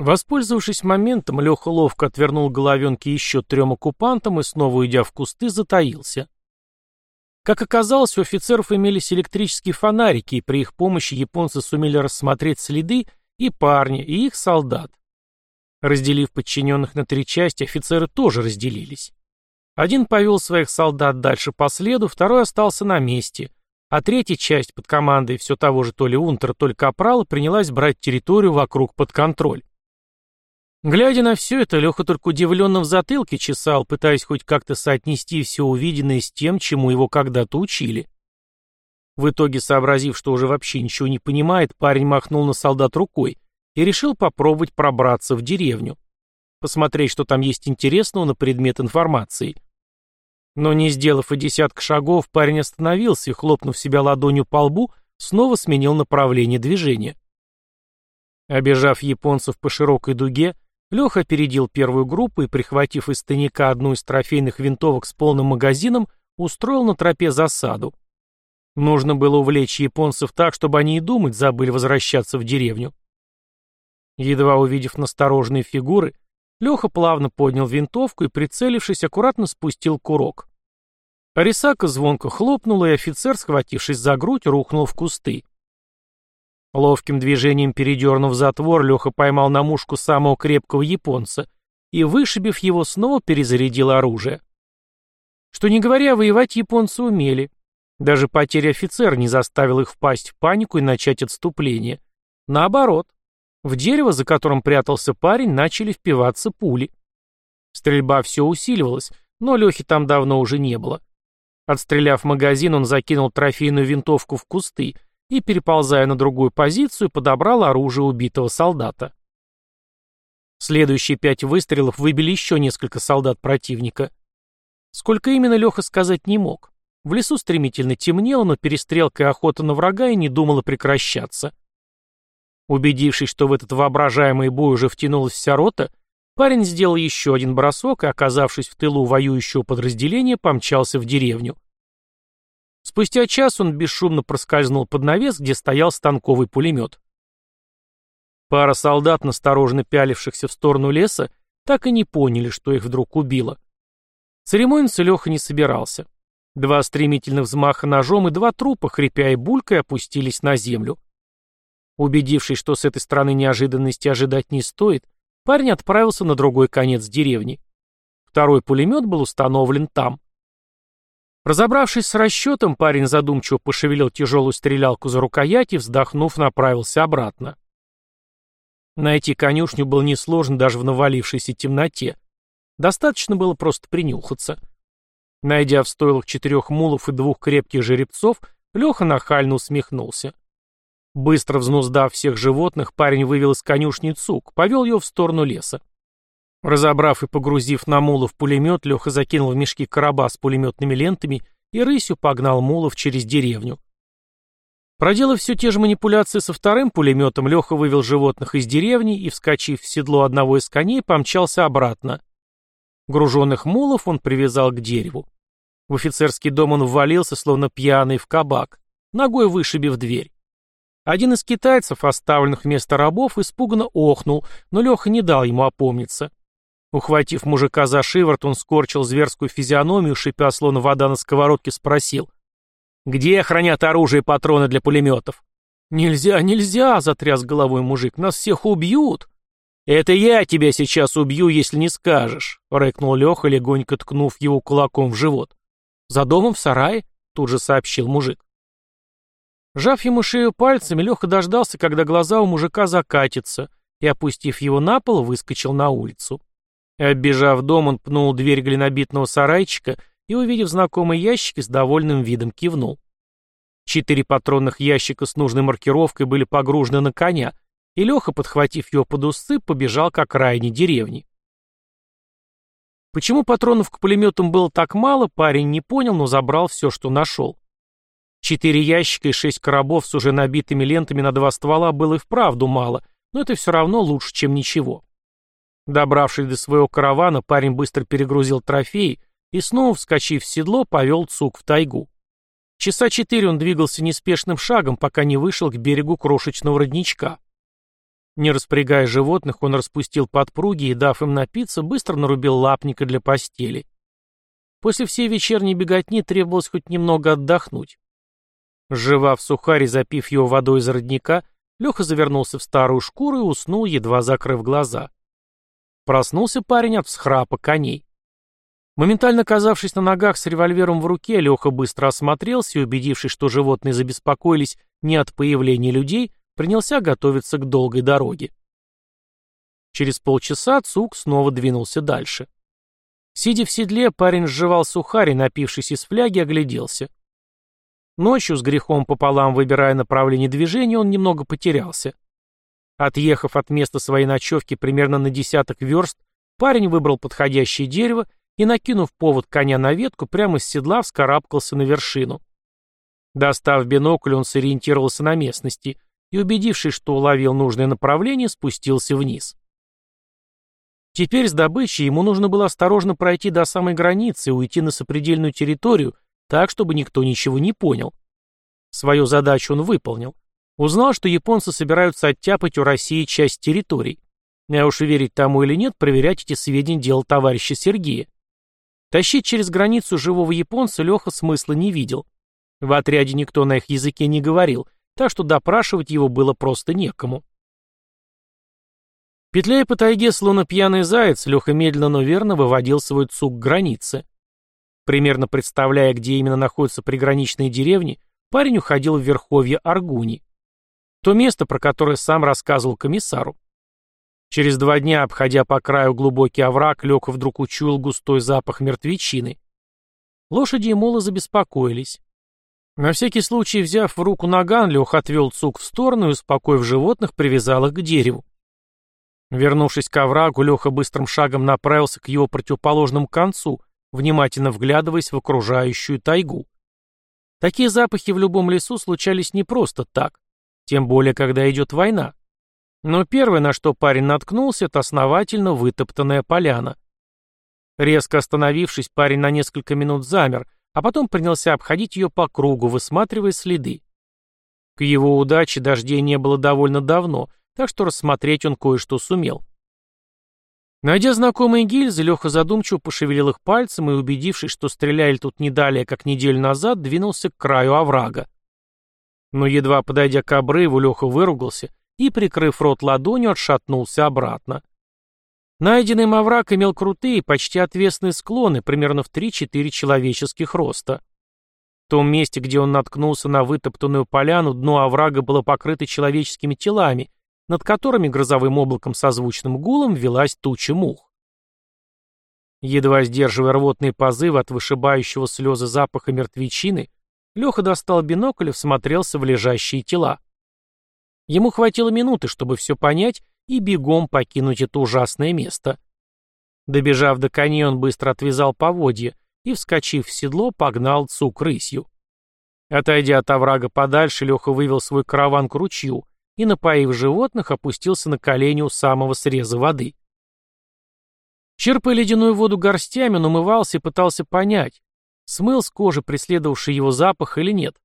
Воспользовавшись моментом, Леха ловко отвернул головенки еще трем оккупантам и, снова уйдя в кусты, затаился. Как оказалось, у офицеров имелись электрические фонарики, и при их помощи японцы сумели рассмотреть следы и парня, и их солдат. Разделив подчиненных на три части, офицеры тоже разделились. Один повел своих солдат дальше по следу, второй остался на месте, а третья часть под командой все того же то ли унтера, то ли капрала принялась брать территорию вокруг под контроль. Глядя на все это, Леха только удивленно в затылке чесал, пытаясь хоть как-то соотнести все увиденное с тем, чему его когда-то учили. В итоге, сообразив, что уже вообще ничего не понимает, парень махнул на солдат рукой и решил попробовать пробраться в деревню. Посмотреть, что там есть интересного на предмет информации. Но не сделав и десятка шагов, парень остановился и, хлопнув себя ладонью по лбу, снова сменил направление движения. Обежав японцев по широкой дуге, Леха опередил первую группу и, прихватив из тайника одну из трофейных винтовок с полным магазином, устроил на тропе засаду. Нужно было увлечь японцев так, чтобы они и думать забыли возвращаться в деревню. Едва увидев настороженные фигуры, Леха плавно поднял винтовку и, прицелившись, аккуратно спустил курок. Арисака звонко хлопнула, и офицер, схватившись за грудь, рухнул в кусты. Ловким движением передернув затвор, Леха поймал на мушку самого крепкого японца и, вышибив его, снова перезарядил оружие. Что не говоря, воевать японцы умели. Даже потеря офицера не заставила их впасть в панику и начать отступление. Наоборот, в дерево, за которым прятался парень, начали впиваться пули. Стрельба все усиливалась, но Лехи там давно уже не было. Отстреляв магазин, он закинул трофейную винтовку в кусты — и, переползая на другую позицию, подобрал оружие убитого солдата. Следующие пять выстрелов выбили еще несколько солдат противника. Сколько именно Леха сказать не мог. В лесу стремительно темнело, но перестрелка и охота на врага и не думала прекращаться. Убедившись, что в этот воображаемый бой уже втянулась вся рота, парень сделал еще один бросок и, оказавшись в тылу воюющего подразделения, помчался в деревню. Спустя час он бесшумно проскользнул под навес, где стоял станковый пулемет. Пара солдат, настороженно пялившихся в сторону леса, так и не поняли, что их вдруг убило. Церемониться Леха не собирался. Два стремительных взмаха ножом и два трупа, хрипя и булькая, опустились на землю. Убедившись, что с этой стороны неожиданности ожидать не стоит, парень отправился на другой конец деревни. Второй пулемет был установлен там. Разобравшись с расчетом, парень задумчиво пошевелил тяжелую стрелялку за рукоять и, вздохнув, направился обратно. Найти конюшню было несложно даже в навалившейся темноте. Достаточно было просто принюхаться. Найдя в стойлах четырех мулов и двух крепких жеребцов, Леха нахально усмехнулся. Быстро взнуздав всех животных, парень вывел из конюшни цук, повел ее в сторону леса. Разобрав и погрузив на мулов пулемет, Леха закинул в мешки короба с пулеметными лентами и рысью погнал мулов через деревню. Проделав все те же манипуляции со вторым пулеметом, Леха вывел животных из деревни и, вскочив в седло одного из коней, помчался обратно. Груженных мулов он привязал к дереву. В офицерский дом он ввалился, словно пьяный, в кабак, ногой вышибив дверь. Один из китайцев, оставленных вместо рабов, испуганно охнул, но Леха не дал ему опомниться. Ухватив мужика за шиворот, он скорчил зверскую физиономию, шипя словно вода на сковородке, спросил. «Где хранят оружие и патроны для пулеметов?» «Нельзя, нельзя!» — затряс головой мужик. «Нас всех убьют!» «Это я тебя сейчас убью, если не скажешь», — рыкнул Леха, легонько ткнув его кулаком в живот. «За домом в сарае?» — тут же сообщил мужик. Жав ему шею пальцами, Леха дождался, когда глаза у мужика закатятся, и, опустив его на пол, выскочил на улицу. Оббежав дом, он пнул дверь глинобитного сарайчика и, увидев знакомый ящик, с довольным видом кивнул. Четыре патронных ящика с нужной маркировкой были погружены на коня, и Леха, подхватив его под усы, побежал к окраине деревни. Почему патронов к пулеметам было так мало, парень не понял, но забрал все, что нашел. Четыре ящика и шесть коробов с уже набитыми лентами на два ствола было и вправду мало, но это все равно лучше, чем ничего. Добравшись до своего каравана, парень быстро перегрузил трофеи и, снова вскочив в седло, повел Цук в тайгу. Часа четыре он двигался неспешным шагом, пока не вышел к берегу крошечного родничка. Не распрягая животных, он распустил подпруги и, дав им напиться, быстро нарубил лапника для постели. После всей вечерней беготни требовалось хоть немного отдохнуть. Сживав сухарь и запив его водой из родника, Леха завернулся в старую шкуру и уснул, едва закрыв глаза. Проснулся парень от всхрапа коней. Моментально оказавшись на ногах с револьвером в руке, Леха быстро осмотрелся и, убедившись, что животные забеспокоились не от появления людей, принялся готовиться к долгой дороге. Через полчаса Цук снова двинулся дальше. Сидя в седле, парень сживал сухарь и, напившись из фляги, огляделся. Ночью, с грехом пополам выбирая направление движения, он немного потерялся. Отъехав от места своей ночевки примерно на десяток верст, парень выбрал подходящее дерево и, накинув повод коня на ветку, прямо с седла вскарабкался на вершину. Достав бинокль, он сориентировался на местности и, убедившись, что уловил нужное направление, спустился вниз. Теперь с добычей ему нужно было осторожно пройти до самой границы и уйти на сопредельную территорию, так, чтобы никто ничего не понял. Свою задачу он выполнил. Узнал, что японцы собираются оттяпать у России часть территорий. А уж верить тому или нет, проверять эти сведения дело товарища Сергея. Тащить через границу живого японца Леха смысла не видел. В отряде никто на их языке не говорил, так что допрашивать его было просто некому. Петляя по тайге, словно пьяный заяц, Леха медленно, но верно выводил свой цуг к границе. Примерно представляя, где именно находятся приграничные деревни, парень уходил в верховье Аргуни. То место, про которое сам рассказывал комиссару. Через два дня, обходя по краю глубокий овраг, Леха вдруг учуял густой запах мертвечины. Лошади и молы забеспокоились. На всякий случай, взяв в руку наган, Леха отвел цуг в сторону и, успокоив животных, привязал их к дереву. Вернувшись к оврагу, Леха быстрым шагом направился к его противоположному концу, внимательно вглядываясь в окружающую тайгу. Такие запахи в любом лесу случались не просто так, тем более, когда идет война. Но первое, на что парень наткнулся, это основательно вытоптанная поляна. Резко остановившись, парень на несколько минут замер, а потом принялся обходить ее по кругу, высматривая следы. К его удаче дождей не было довольно давно, так что рассмотреть он кое-что сумел. Найдя знакомые гильзы, Леха задумчиво пошевелил их пальцем и, убедившись, что стреляли тут не далее, как неделю назад, двинулся к краю оврага. Но едва подойдя к обрыву, Леха выругался и, прикрыв рот ладонью, отшатнулся обратно. Найденный им овраг имел крутые, почти отвесные склоны, примерно в 3-4 человеческих роста. В том месте, где он наткнулся на вытоптанную поляну, дно оврага было покрыто человеческими телами, над которыми грозовым облаком созвучным гулом велась туча мух. Едва сдерживая рвотные позывы от вышибающего слезы запаха мертвечины, Леха достал бинокль и всмотрелся в лежащие тела. Ему хватило минуты, чтобы все понять и бегом покинуть это ужасное место. Добежав до коней, он быстро отвязал поводья и, вскочив в седло, погнал цук рысью. Отойдя от оврага подальше, Леха вывел свой караван к ручью, и, напоив животных, опустился на колени у самого среза воды. Черпая ледяную воду горстями, он умывался и пытался понять, смыл с кожи преследовавший его запах или нет.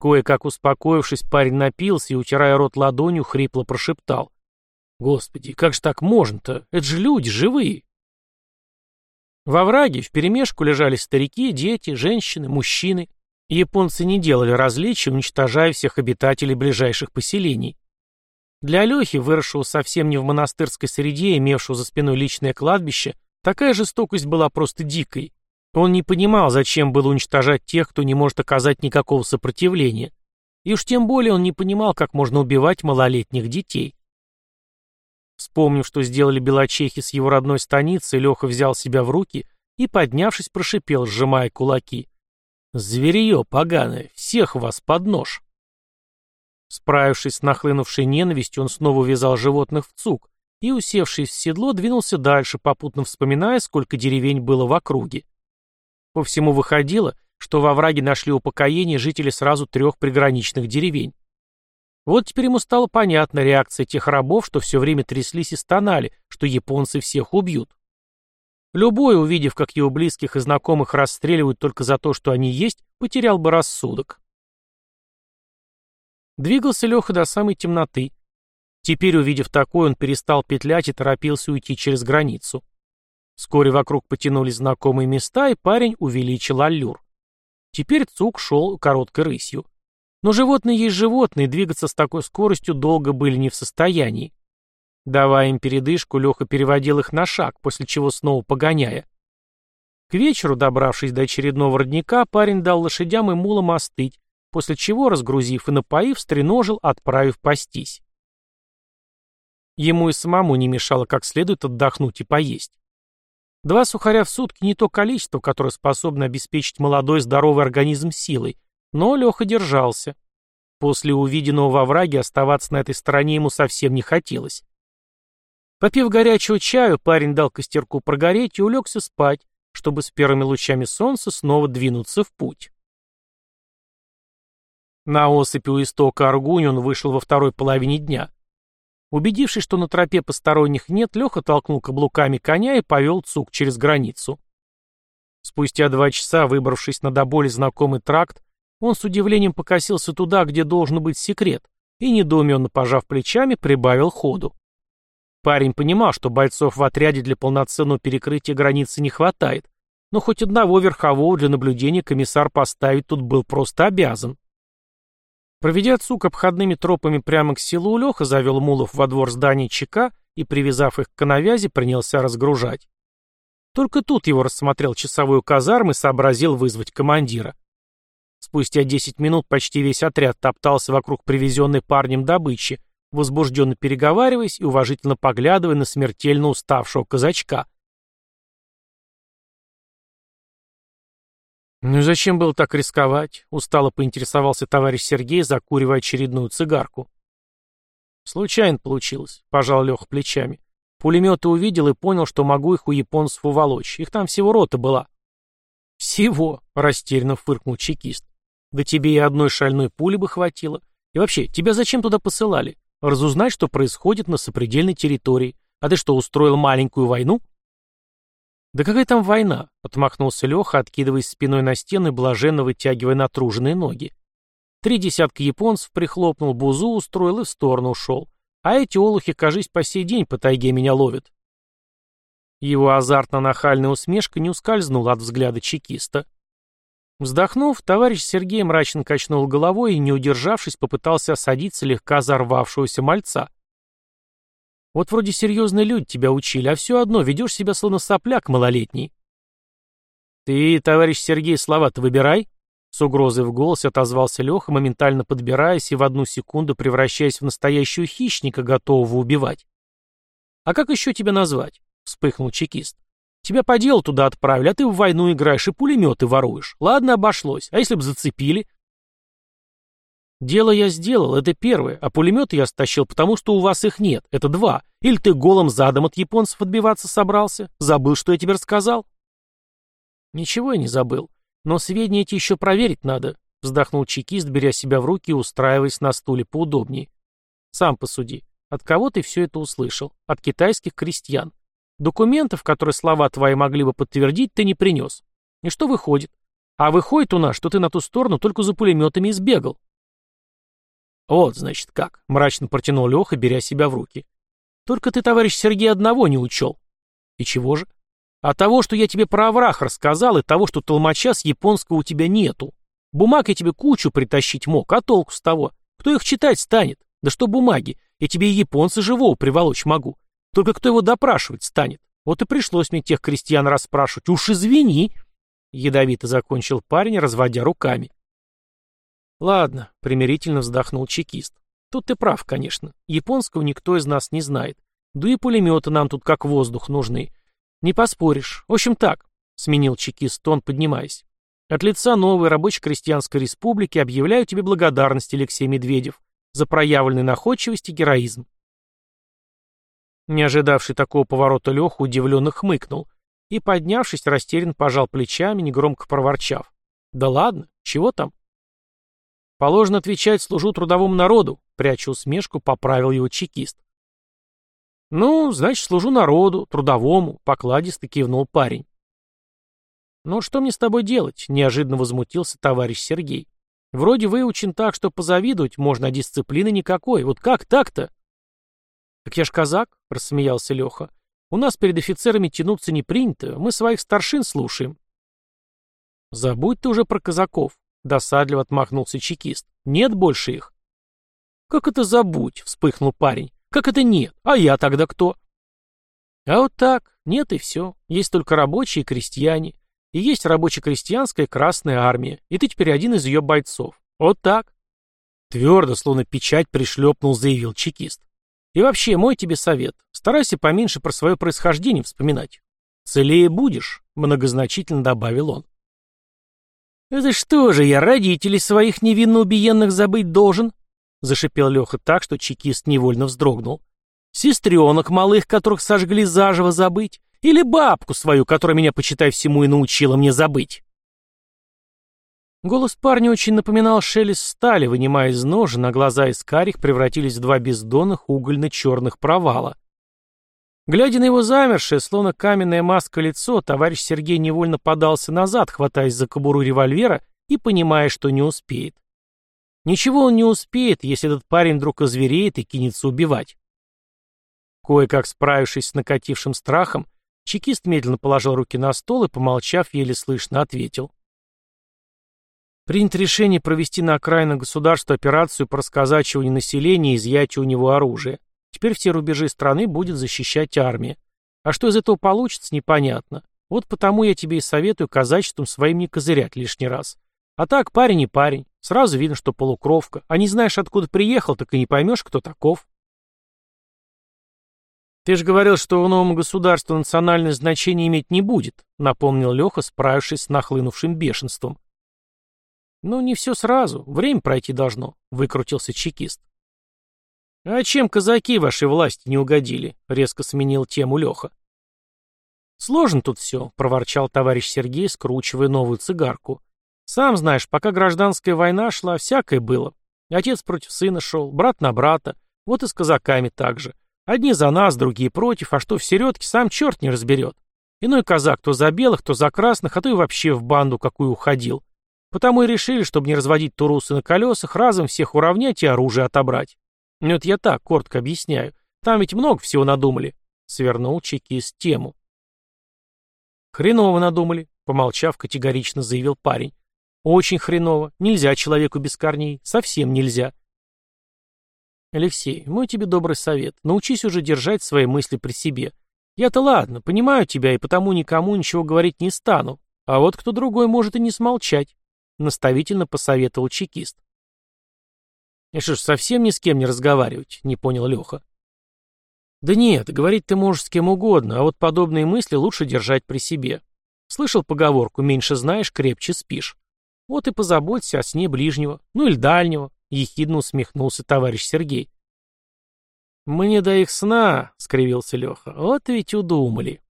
Кое-как успокоившись, парень напился и, утирая рот ладонью, хрипло прошептал. «Господи, как же так можно-то? Это же люди, живые!» Во враге вперемешку лежали старики, дети, женщины, мужчины. Японцы не делали различий, уничтожая всех обитателей ближайших поселений. Для Лехи, выросшего совсем не в монастырской среде, имевшего за спиной личное кладбище, такая жестокость была просто дикой. Он не понимал, зачем было уничтожать тех, кто не может оказать никакого сопротивления. И уж тем более он не понимал, как можно убивать малолетних детей. Вспомнив, что сделали белочехи с его родной станицы, Леха взял себя в руки и, поднявшись, прошипел, сжимая кулаки. «Зверье поганое, всех вас под нож!» Справившись с нахлынувшей ненавистью, он снова увязал животных в цуг и, усевшись в седло, двинулся дальше, попутно вспоминая, сколько деревень было в округе. По всему выходило, что во враге нашли упокоение жители сразу трех приграничных деревень. Вот теперь ему стало понятна реакция тех рабов, что все время тряслись и стонали, что японцы всех убьют. Любой, увидев, как его близких и знакомых расстреливают только за то, что они есть, потерял бы рассудок. Двигался Леха до самой темноты. Теперь, увидев такое, он перестал петлять и торопился уйти через границу. Вскоре вокруг потянулись знакомые места, и парень увеличил аллюр. Теперь Цук шел короткой рысью. Но животные есть животные, двигаться с такой скоростью долго были не в состоянии. Давая им передышку, Леха переводил их на шаг, после чего снова погоняя. К вечеру, добравшись до очередного родника, парень дал лошадям и мулам остыть, после чего, разгрузив и напоив, стреножил, отправив пастись. Ему и самому не мешало как следует отдохнуть и поесть. Два сухаря в сутки не то количество, которое способно обеспечить молодой здоровый организм силой, но Леха держался. После увиденного во враге оставаться на этой стороне ему совсем не хотелось. Попив горячего чаю, парень дал костерку прогореть и улегся спать, чтобы с первыми лучами солнца снова двинуться в путь. На осыпи у истока Аргунь он вышел во второй половине дня. Убедившись, что на тропе посторонних нет, Леха толкнул каблуками коня и повел цук через границу. Спустя два часа, выбравшись на до боли знакомый тракт, он с удивлением покосился туда, где должен быть секрет, и, недоуменно пожав плечами, прибавил ходу. Парень понимал, что бойцов в отряде для полноценного перекрытия границы не хватает, но хоть одного верхового для наблюдения комиссар поставить тут был просто обязан. Проведя цук обходными тропами прямо к селу, Леха завел мулов во двор здания ЧК и, привязав их к канавязи, принялся разгружать. Только тут его рассмотрел часовой казарм и сообразил вызвать командира. Спустя десять минут почти весь отряд топтался вокруг привезенной парнем добычи, возбужденно переговариваясь и уважительно поглядывая на смертельно уставшего казачка. «Ну зачем было так рисковать?» — устало поинтересовался товарищ Сергей, закуривая очередную цигарку. «Случайно получилось», — пожал Леха плечами. Пулеметы увидел и понял, что могу их у японцев уволочь. Их там всего рота была. «Всего?» — растерянно фыркнул чекист. «Да тебе и одной шальной пули бы хватило. И вообще, тебя зачем туда посылали? Разузнать, что происходит на сопредельной территории. А ты что, устроил маленькую войну?» «Да какая там война?» — отмахнулся Леха, откидываясь спиной на стену и блаженно вытягивая натруженные ноги. Три десятка японцев прихлопнул, бузу устроил и в сторону ушел. А эти олухи, кажись, по сей день по тайге меня ловят. Его азартно-нахальная усмешка не ускользнула от взгляда чекиста. Вздохнув, товарищ Сергей мрачно качнул головой и, не удержавшись, попытался осадить слегка взорвавшегося мальца. Вот вроде серьезные люди тебя учили, а все одно ведешь себя словно сопляк малолетний. Ты, товарищ Сергей, слова-то выбирай. С угрозой в голосе отозвался Леха, моментально подбираясь и в одну секунду превращаясь в настоящего хищника, готового убивать. «А как еще тебя назвать?» — вспыхнул чекист. «Тебя по делу туда отправили, а ты в войну играешь и пулеметы воруешь. Ладно, обошлось. А если бы зацепили? Дело я сделал, это первое, а пулеметы я стащил, потому что у вас их нет, это два. Или ты голым задом от японцев отбиваться собрался? Забыл, что я тебе рассказал? Ничего я не забыл, но сведения эти еще проверить надо, вздохнул чекист, беря себя в руки и устраиваясь на стуле поудобнее. Сам посуди, от кого ты все это услышал? От китайских крестьян. Документов, которые слова твои могли бы подтвердить, ты не принес. И что выходит? А выходит у нас, что ты на ту сторону только за пулеметами избегал. «Вот, значит, как», — мрачно протянул Леха, беря себя в руки. «Только ты, товарищ Сергей, одного не учел». «И чего же?» «А того, что я тебе про овраг рассказал, и того, что толмача с японского у тебя нету. Бумаг я тебе кучу притащить мог, а толку с того? Кто их читать станет? Да что бумаги? Я тебе и японца живого приволочь могу. Только кто его допрашивать станет? Вот и пришлось мне тех крестьян расспрашивать. Уж извини!» Ядовито закончил парень, разводя руками. «Ладно», — примирительно вздохнул чекист. «Тут ты прав, конечно. Японского никто из нас не знает. Да и пулеметы нам тут как воздух нужны. Не поспоришь. В общем так», — сменил чекист тон, поднимаясь. «От лица новой рабоче-крестьянской республики объявляю тебе благодарность, Алексей Медведев, за проявленную находчивость и героизм». Не ожидавший такого поворота Леха удивленно хмыкнул и, поднявшись, растерянно пожал плечами, негромко проворчав. «Да ладно, чего там?» Положено отвечать служу трудовому народу, пряча усмешку, поправил его чекист. Ну, значит, служу народу, трудовому, покладисто кивнул парень. «Ну, что мне с тобой делать?» — неожиданно возмутился товарищ Сергей. «Вроде выучен так, что позавидовать можно, а дисциплины никакой. Вот как так-то?» Так я ж казак, рассмеялся Леха. У нас перед офицерами тянуться не принято, мы своих старшин слушаем. Забудь ты уже про казаков, досадливо отмахнулся чекист. Нет больше их. Как это забудь, вспыхнул парень. Как это нет? А я тогда кто? А вот так, нет и все. Есть только рабочие и крестьяне. И есть рабоче-крестьянская Красная Армия. И ты теперь один из ее бойцов. Вот так. Твердо, словно печать пришлепнул, заявил чекист. И вообще, мой тебе совет. Старайся поменьше про свое происхождение вспоминать. Целее будешь, многозначительно добавил он. «Это что же, я родителей своих невинно убиенных забыть должен?» Зашипел Леха так, что чекист невольно вздрогнул. «Сестренок малых, которых сожгли заживо забыть? Или бабку свою, которая меня, почитай, всему и научила мне забыть?» Голос парня очень напоминал шелест стали, вынимая из ножа, на глаза из карих превратились в два бездонных угольно-черных провала. Глядя на его замершее, словно каменная маска лицо, товарищ Сергей невольно подался назад, хватаясь за кобуру револьвера и понимая, что не успеет. Ничего он не успеет, если этот парень вдруг озвереет и кинется убивать. Кое-как справившись с накатившим страхом, чекист медленно положил руки на стол и, помолчав, еле слышно ответил. Принято решение провести на окраинах государства операцию по расказачиванию населения и изъятию у него оружия. Теперь все рубежи страны будет защищать армия. А что из этого получится, непонятно. Вот потому я тебе и советую казачеством своим не козырять лишний раз. А так, парень и парень. Сразу видно, что полукровка. А не знаешь, откуда приехал, так и не поймешь, кто таков. «Ты же говорил, что у нового государства национальное значение иметь не будет», напомнил Леха, справившись с нахлынувшим бешенством. «Ну, не все сразу. Время пройти должно», — выкрутился чекист. «А чем казаки вашей власти не угодили?» — резко сменил тему Леха. «Сложно тут все», — проворчал товарищ Сергей, скручивая новую цигарку. «Сам знаешь, пока гражданская война шла, всякое было. Отец против сына шел, брат на брата. Вот и с казаками так же. Одни за нас, другие против, а что в середке, сам черт не разберет. Иной казак то за белых, то за красных, а то и вообще в банду какую уходил. Потому и решили, чтобы не разводить турусы на колесах, разом всех уравнять и оружие отобрать. Это я так, коротко объясняю. Там ведь много всего надумали. Свернул чекист тему. Хреново надумали, помолчав, категорично заявил парень. Очень хреново. Нельзя человеку без корней. Совсем нельзя. Алексей, мой тебе добрый совет. Научись уже держать свои мысли при себе. Я-то ладно, понимаю тебя и потому никому ничего говорить не стану. А вот кто другой может и не смолчать наставительно посоветовал чекист. «И что ж, совсем ни с кем не разговаривать?» — не понял Леха. «Да нет, говорить ты можешь с кем угодно, а вот подобные мысли лучше держать при себе. Слышал поговорку «меньше знаешь, крепче спишь». Вот и позаботься о сне ближнего, ну или дальнего», — ехидно усмехнулся товарищ Сергей. «Мне до их сна», — скривился Леха, — «вот ведь удумали».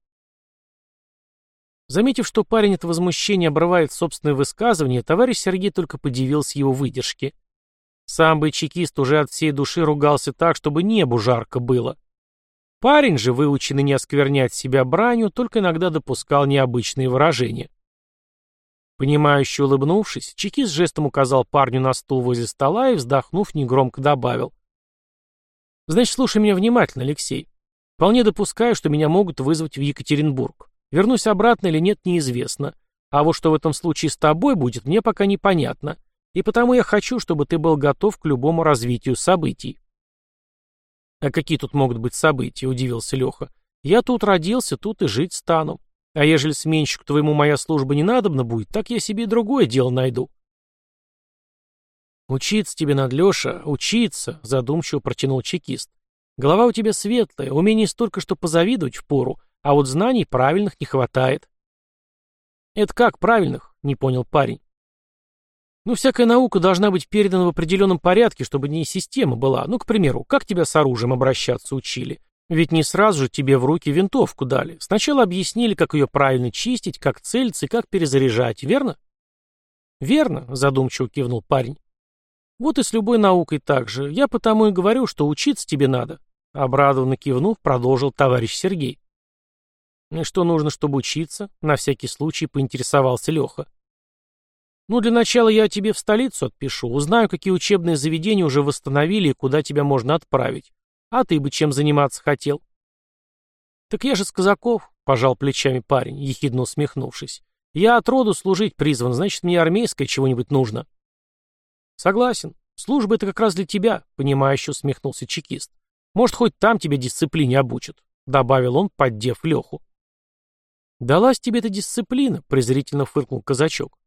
Заметив, что парень от возмущения обрывает собственное высказывание, товарищ Сергей только подивился его выдержке. Сам бы чекист уже от всей души ругался так, чтобы небу жарко было. Парень же, выученный не осквернять себя бранью, только иногда допускал необычные выражения. Понимающе улыбнувшись, чекист жестом указал парню на стул возле стола и, вздохнув, негромко добавил. «Значит, слушай меня внимательно, Алексей. Вполне допускаю, что меня могут вызвать в Екатеринбург. Вернусь обратно или нет, неизвестно. А вот что в этом случае с тобой будет, мне пока непонятно. И потому я хочу, чтобы ты был готов к любому развитию событий. А какие тут могут быть события, удивился Леха. Я тут родился, тут и жить стану. А ежели сменщику твоему моя служба не надобна будет, так я себе другое дело найду. «Учиться тебе надо, Леша, учиться», — задумчиво протянул чекист. «Голова у тебя светлая, умений столько, что позавидовать впору, а вот знаний правильных не хватает. Это как правильных? Не понял парень. Ну, всякая наука должна быть передана в определенном порядке, чтобы не система была. Ну, к примеру, как тебя с оружием обращаться учили? Ведь не сразу же тебе в руки винтовку дали. Сначала объяснили, как ее правильно чистить, как целиться и как перезаряжать, верно? Верно, задумчиво кивнул парень. Вот и с любой наукой так же. Я потому и говорю, что учиться тебе надо. Обрадованно кивнув, продолжил товарищ Сергей. «И что нужно, чтобы учиться?» — на всякий случай поинтересовался Леха. «Ну, для начала я тебе в столицу отпишу, узнаю, какие учебные заведения уже восстановили и куда тебя можно отправить. А ты бы чем заниматься хотел? Так я же с казаков, пожал плечами парень, ехидно усмехнувшись. Я от роду служить призван, значит, мне армейское чего-нибудь нужно. Согласен. Служба это как раз для тебя, понимающе усмехнулся чекист. Может, хоть там тебя дисциплине обучат, добавил он, поддев Леху. «Далась тебе эта дисциплина», — презрительно фыркнул казачок.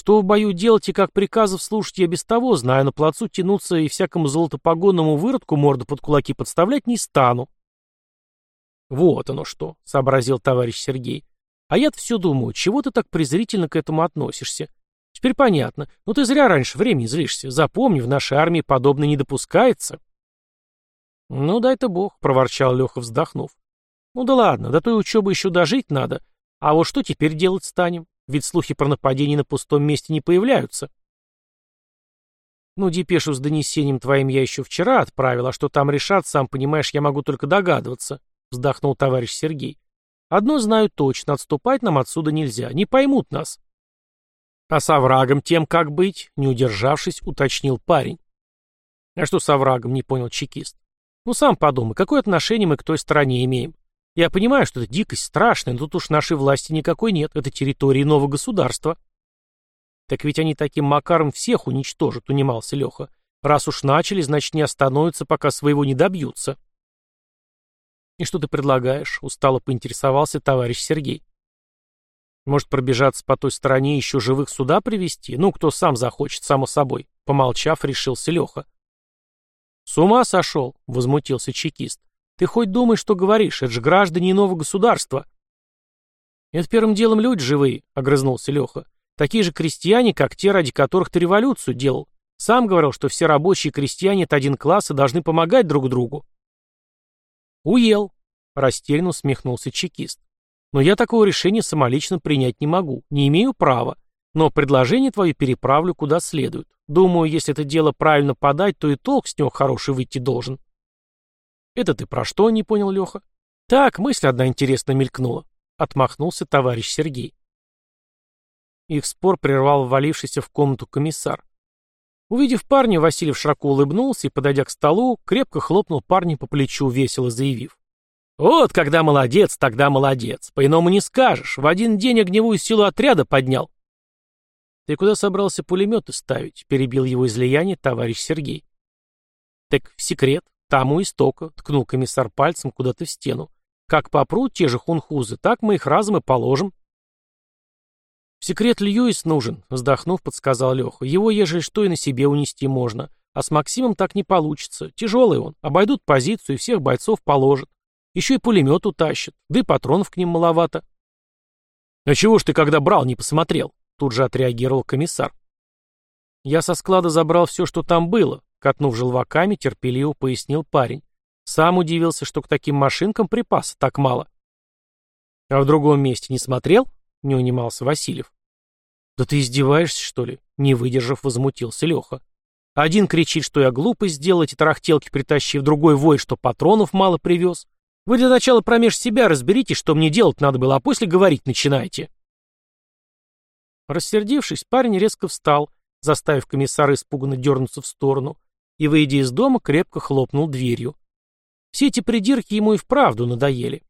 «Что в бою делать и как приказов слушать я без того знаю, на плацу тянуться и всякому золотопогонному выродку морду под кулаки подставлять не стану». «Вот оно что», — сообразил товарищ Сергей. «А я-то все думаю, чего ты так презрительно к этому относишься? Теперь понятно. Ну ты зря раньше времени злишься. Запомни, в нашей армии подобное не допускается». «Ну, дай-то бог», — проворчал Леха, вздохнув. «Ну да ладно, до той учебы еще дожить надо. А вот что теперь делать станем? Ведь слухи про нападение на пустом месте не появляются. Ну, депешу с донесением твоим я еще вчера отправил, а что там решат, сам понимаешь, я могу только догадываться, вздохнул товарищ Сергей. Одно знаю точно, отступать нам отсюда нельзя, не поймут нас. А с оврагом тем как быть, не удержавшись, уточнил парень. А что с оврагом, не понял чекист. Ну сам подумай, какое отношение мы к той стороне имеем? Я понимаю, что это дикость страшная, но тут уж нашей власти никакой нет, это территория нового государства. Так ведь они таким макаром всех уничтожат, унимался Леха. Раз уж начали, значит не остановятся, пока своего не добьются. И что ты предлагаешь? Устало поинтересовался товарищ Сергей. Может, пробежаться по той стороне еще живых сюда привести? Ну, кто сам захочет, само собой. Помолчав, решился Леха. С ума сошел, возмутился чекист. Ты хоть думай, что говоришь, это же граждане иного государства. Это первым делом люди живые, огрызнулся Леха. Такие же крестьяне, как те, ради которых ты революцию делал. Сам говорил, что все рабочие крестьяне — это один класс и должны помогать друг другу. Уел, растерянно усмехнулся чекист. Но я такого решения самолично принять не могу, не имею права. Но предложение твое переправлю куда следует. Думаю, если это дело правильно подать, то и толк с него хороший выйти должен. «Это ты про что?» — не понял Леха. «Так, мысль одна интересно мелькнула», — отмахнулся товарищ Сергей. Их спор прервал ввалившийся в комнату комиссар. Увидев парня, Васильев широко улыбнулся и, подойдя к столу, крепко хлопнул парня по плечу, весело заявив. «Вот когда молодец, тогда молодец. По-иному не скажешь. В один день огневую силу отряда поднял». «Ты куда собрался пулеметы ставить?» — перебил его излияние товарищ Сергей. «Так в секрет. «Там у истока», — ткнул комиссар пальцем куда-то в стену. «Как попрут те же хунхузы, так мы их разом и положим». «Секрет Льюис нужен», — вздохнув, подсказал Леха. «Его, ежели что, и на себе унести можно. А с Максимом так не получится. Тяжелый он. Обойдут позицию и всех бойцов положат. Еще и пулемет утащат. Да и патронов к ним маловато». «А чего ж ты, когда брал, не посмотрел?» Тут же отреагировал комиссар. «Я со склада забрал все, что там было», Катнув желваками, терпеливо пояснил парень. Сам удивился, что к таким машинкам припаса так мало. «А в другом месте не смотрел?» — не унимался Васильев. «Да ты издеваешься, что ли?» — не выдержав, возмутился Леха. Один кричит, что я глупость сделал, эти тарахтелки притащив, другой вой, что патронов мало привез. Вы для начала промеж себя разберитесь, что мне делать надо было, а после говорить начинаете. Рассердившись, парень резко встал, заставив комиссара испуганно дернуться в сторону, и, выйдя из дома, крепко хлопнул дверью. Все эти придирки ему и вправду надоели.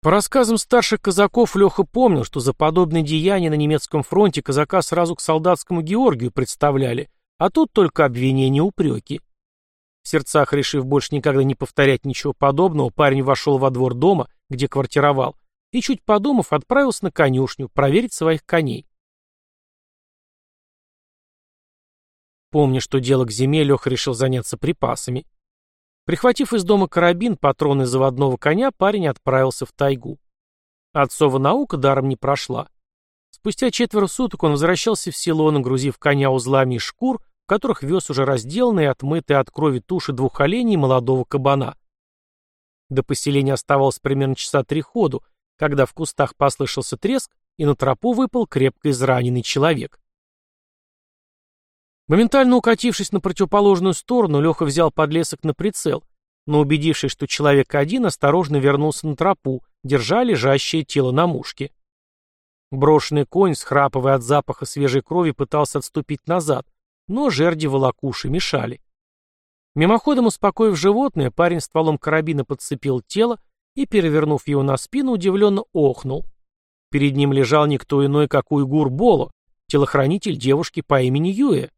По рассказам старших казаков Леха помнил, что за подобные деяния на немецком фронте казака сразу к солдатскому Георгию представляли, а тут только обвинения и упреки. В сердцах, решив больше никогда не повторять ничего подобного, парень вошел во двор дома, где квартировал, и, чуть подумав, отправился на конюшню проверить своих коней. Помня, что дело к зиме, Леха решил заняться припасами. Прихватив из дома карабин, патроны заводного коня, парень отправился в тайгу. Отцова наука даром не прошла. Спустя четверо суток он возвращался в село, нагрузив коня узлами из шкур, в которых вез уже разделанные и отмытые от крови туши двух оленей и молодого кабана. До поселения оставалось примерно часа три ходу, когда в кустах послышался треск, и на тропу выпал крепко израненный человек. Моментально укатившись на противоположную сторону, Леха взял подлесок на прицел, но убедившись, что человек один, осторожно вернулся на тропу, держа лежащее тело на мушке. Брошенный конь, схрапывая от запаха свежей крови, пытался отступить назад, но жерди волокуши мешали. Мимоходом успокоив животное, парень стволом карабина подцепил тело и, перевернув его на спину, удивленно охнул. Перед ним лежал никто иной, как уйгур Боло, телохранитель девушки по имени Юэ.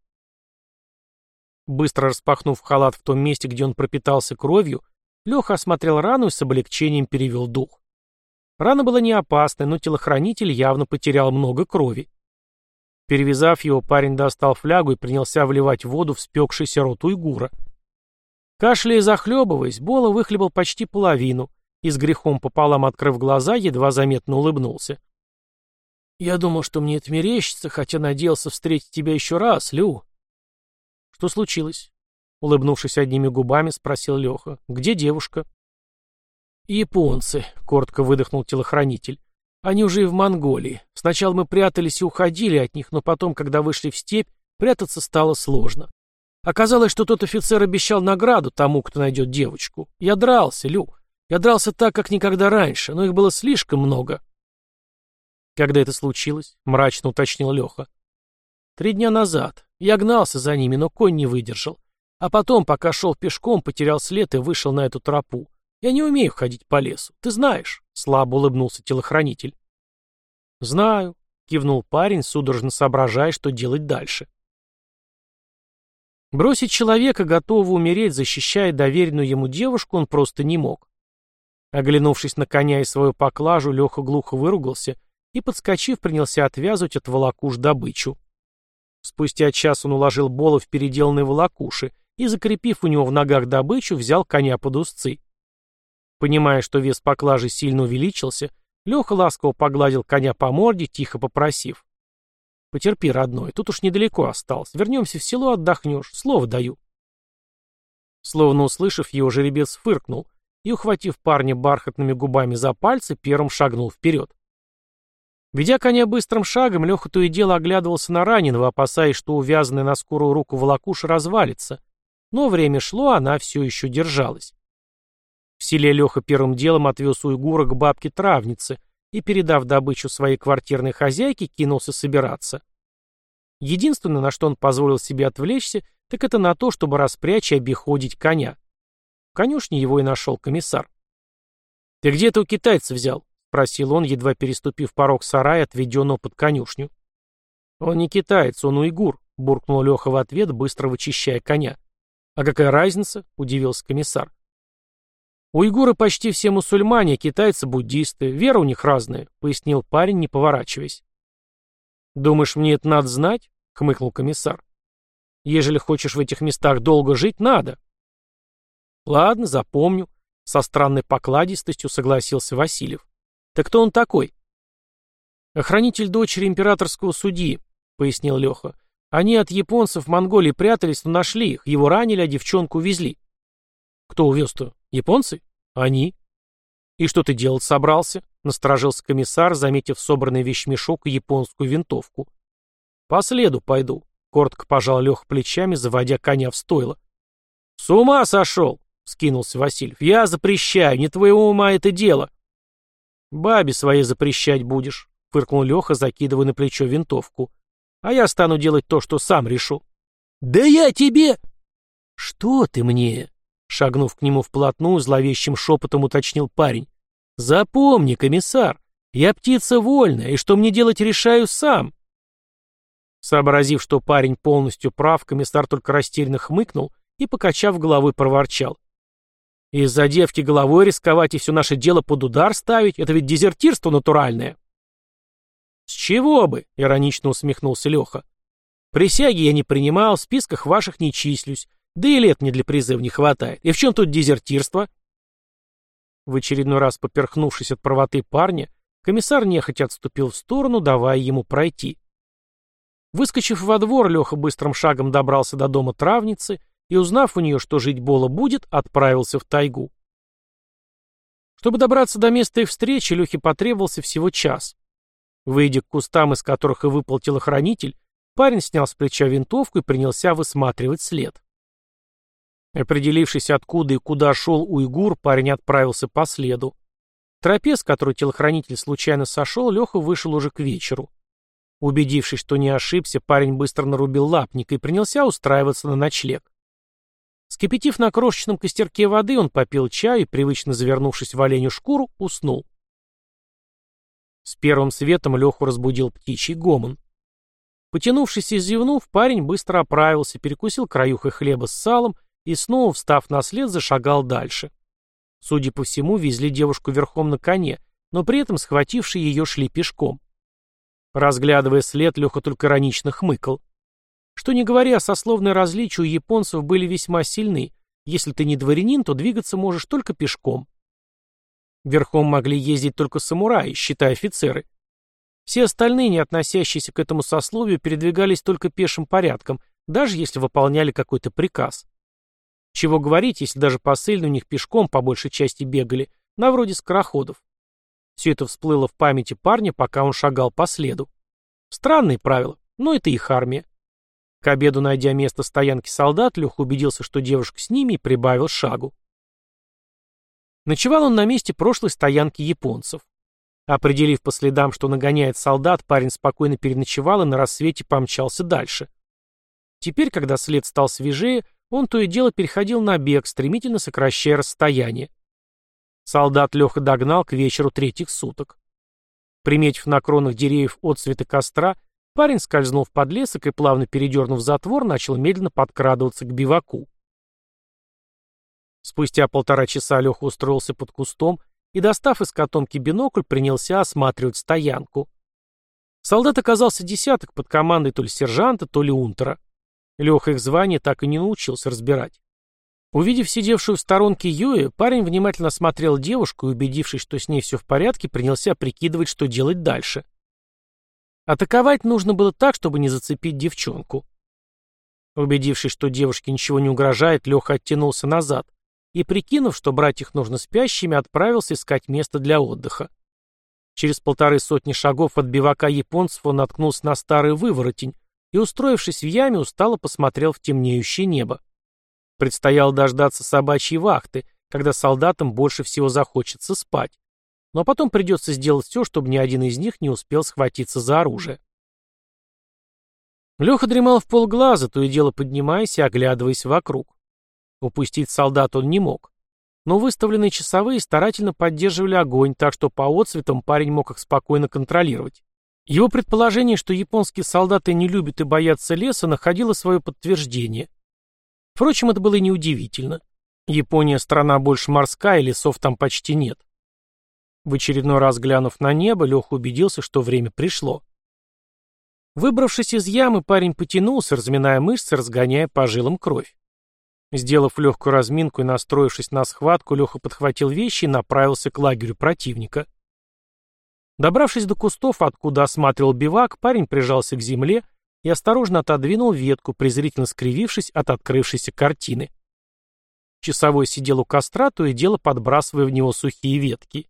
Быстро распахнув халат в том месте, где он пропитался кровью, Леха осмотрел рану и с облегчением перевел дух. Рана была не опасной, но телохранитель явно потерял много крови. Перевязав его, парень достал флягу и принялся вливать воду в спекшийся рот уйгура. Кашляя и захлебываясь, Бола выхлебал почти половину и с грехом пополам открыв глаза, едва заметно улыбнулся. «Я думал, что мне это мерещится, хотя надеялся встретить тебя еще раз, Лю». «Что случилось?» Улыбнувшись одними губами, спросил Леха. «Где девушка?» «Японцы», — коротко выдохнул телохранитель. «Они уже и в Монголии. Сначала мы прятались и уходили от них, но потом, когда вышли в степь, прятаться стало сложно. Оказалось, что тот офицер обещал награду тому, кто найдет девочку. Я дрался, Лю. Я дрался так, как никогда раньше, но их было слишком много. Когда это случилось? Мрачно уточнил Леха. Три дня назад. Я гнался за ними, но конь не выдержал. А потом, пока шел пешком, потерял след и вышел на эту тропу. Я не умею ходить по лесу. Ты знаешь, слабо улыбнулся телохранитель. Знаю, кивнул парень, судорожно соображая, что делать дальше. Бросить человека, готового умереть, защищая доверенную ему девушку, он просто не мог. Оглянувшись на коня и свою поклажу, Леха глухо выругался и, подскочив, принялся отвязывать от волокуш добычу. Спустя час он уложил Бола в переделанные волокуши и, закрепив у него в ногах добычу, взял коня под узцы. Понимая, что вес поклажи сильно увеличился, Леха ласково погладил коня по морде, тихо попросив. Потерпи, родной, тут уж недалеко осталось. Вернемся в село, отдохнешь. Слово даю. Словно услышав его, жеребец фыркнул и, ухватив парня бархатными губами за пальцы, первым шагнул вперед. Ведя коня быстрым шагом, Леха то и дело оглядывался на раненого, опасаясь, что увязанная на скорую руку волокуша развалится. Но время шло, она все еще держалась. В селе Леха первым делом отвез уйгура к бабке-травнице, и, передав добычу своей квартирной хозяйке, кинулся собираться. Единственное, на что он позволил себе отвлечься, так это на то, чтобы распрячь и обиходить коня. В конюшне его и нашел комиссар. «Ты где-то у китайца взял?» — спросил он, едва переступив порог сарая, отведенного под конюшню. «Он не китаец, он уйгур», — буркнул Леха в ответ, быстро вычищая коня. «А какая разница?» — удивился комиссар. «Уйгуры почти все мусульмане, китайцы буддисты. Вера у них разная», — пояснил парень, не поворачиваясь. «Думаешь, мне это надо знать?» — хмыкнул комиссар. «Ежели хочешь в этих местах долго жить, надо». «Ладно, запомню», — со странной покладистостью согласился Васильев. «Так кто он такой?» «Охранитель дочери императорского судьи», — пояснил Леха. «Они от японцев в Монголии прятались, но нашли их. Его ранили, а девчонку увезли». «Кто увез-то? Японцы? Они? И что ты делать собрался? Насторожился комиссар, заметив собранный вещмешок и японскую винтовку. По следу пойду. Коротко пожал Лех плечами, заводя коня в стойло. С ума сошел! Скинулся Васильев. Я запрещаю, не твоего ума это дело. Бабе своей запрещать будешь, фыркнул Леха, закидывая на плечо винтовку. А я стану делать то, что сам решу. Да я тебе... Что ты мне? Шагнув к нему вплотную, зловещим шепотом уточнил парень. «Запомни, комиссар, я птица вольная, и что мне делать решаю сам». Сообразив, что парень полностью прав, комиссар только растерянно хмыкнул и, покачав головой, проворчал. «Из-за девки головой рисковать и все наше дело под удар ставить — это ведь дезертирство натуральное». «С чего бы?» — иронично усмехнулся Леха. «Присяги я не принимал, в списках ваших не числюсь, да и лет мне для призыва не хватает. И в чем тут дезертирство? В очередной раз поперхнувшись от правоты парня, комиссар нехотя отступил в сторону, давая ему пройти. Выскочив во двор, Леха быстрым шагом добрался до дома травницы и, узнав у нее, что жить Бола будет, отправился в тайгу. Чтобы добраться до места их встречи, Лехе потребовался всего час. Выйдя к кустам, из которых и выпал телохранитель, парень снял с плеча винтовку и принялся высматривать след. Определившись, откуда и куда шел уйгур, парень отправился по следу. Тропе, с которой телохранитель случайно сошел, Леха вышел уже к вечеру. Убедившись, что не ошибся, парень быстро нарубил лапник и принялся устраиваться на ночлег. Скипятив на крошечном костерке воды, он попил чаю и, привычно завернувшись в оленю шкуру, уснул. С первым светом Леху разбудил птичий гомон. Потянувшись и зевнув, парень быстро оправился, перекусил краюхой хлеба с салом и, снова встав на след, зашагал дальше. Судя по всему, везли девушку верхом на коне, но при этом схватившие ее шли пешком. Разглядывая след, Леха только иронично хмыкал. Что не говоря, сословные различия у японцев были весьма сильны. Если ты не дворянин, то двигаться можешь только пешком. Верхом могли ездить только самураи, считая офицеры. Все остальные, не относящиеся к этому сословию, передвигались только пешим порядком, даже если выполняли какой-то приказ. Чего говорить, если даже посыльные у них пешком по большей части бегали, на вроде скороходов. Все это всплыло в памяти парня, пока он шагал по следу. Странные правила, но это их армия. К обеду, найдя место стоянки солдат, Леха убедился, что девушка с ними, и прибавил шагу. Ночевал он на месте прошлой стоянки японцев. Определив по следам, что нагоняет солдат, парень спокойно переночевал и на рассвете помчался дальше. Теперь, когда след стал свежее, он то и дело переходил на бег, стремительно сокращая расстояние. Солдат Леха догнал к вечеру третьих суток. Приметив на кронах деревьев отцветы костра, парень скользнул в подлесок и, плавно передернув затвор, начал медленно подкрадываться к биваку. Спустя полтора часа Леха устроился под кустом и, достав из котомки бинокль, принялся осматривать стоянку. Солдат оказался десяток под командой то ли сержанта, то ли унтера. Леха их звание так и не научился разбирать. Увидев сидевшую в сторонке Юи, парень внимательно осмотрел девушку и, убедившись, что с ней все в порядке, принялся прикидывать, что делать дальше. Атаковать нужно было так, чтобы не зацепить девчонку. Убедившись, что девушке ничего не угрожает, Леха оттянулся назад и, прикинув, что брать их нужно спящими, отправился искать место для отдыха. Через полторы сотни шагов от бивака японцев он наткнулся на старый выворотень и, устроившись в яме, устало посмотрел в темнеющее небо. Предстояло дождаться собачьей вахты, когда солдатам больше всего захочется спать. Но потом придется сделать все, чтобы ни один из них не успел схватиться за оружие. Леха дремал в полглаза, то и дело поднимаясь и оглядываясь вокруг. Упустить солдат он не мог. Но выставленные часовые старательно поддерживали огонь, так что по отцветам парень мог их спокойно контролировать. Его предположение, что японские солдаты не любят и боятся леса, находило свое подтверждение – Впрочем, это было неудивительно. Япония страна больше морская, лесов там почти нет. В очередной раз глянув на небо, Леха убедился, что время пришло. Выбравшись из ямы, парень потянулся, разминая мышцы, разгоняя по жилам кровь. Сделав легкую разминку и настроившись на схватку, Леха подхватил вещи и направился к лагерю противника. Добравшись до кустов, откуда осматривал бивак, парень прижался к земле и осторожно отодвинул ветку, презрительно скривившись от открывшейся картины. Часовой сидел у костра, то и дело подбрасывая в него сухие ветки.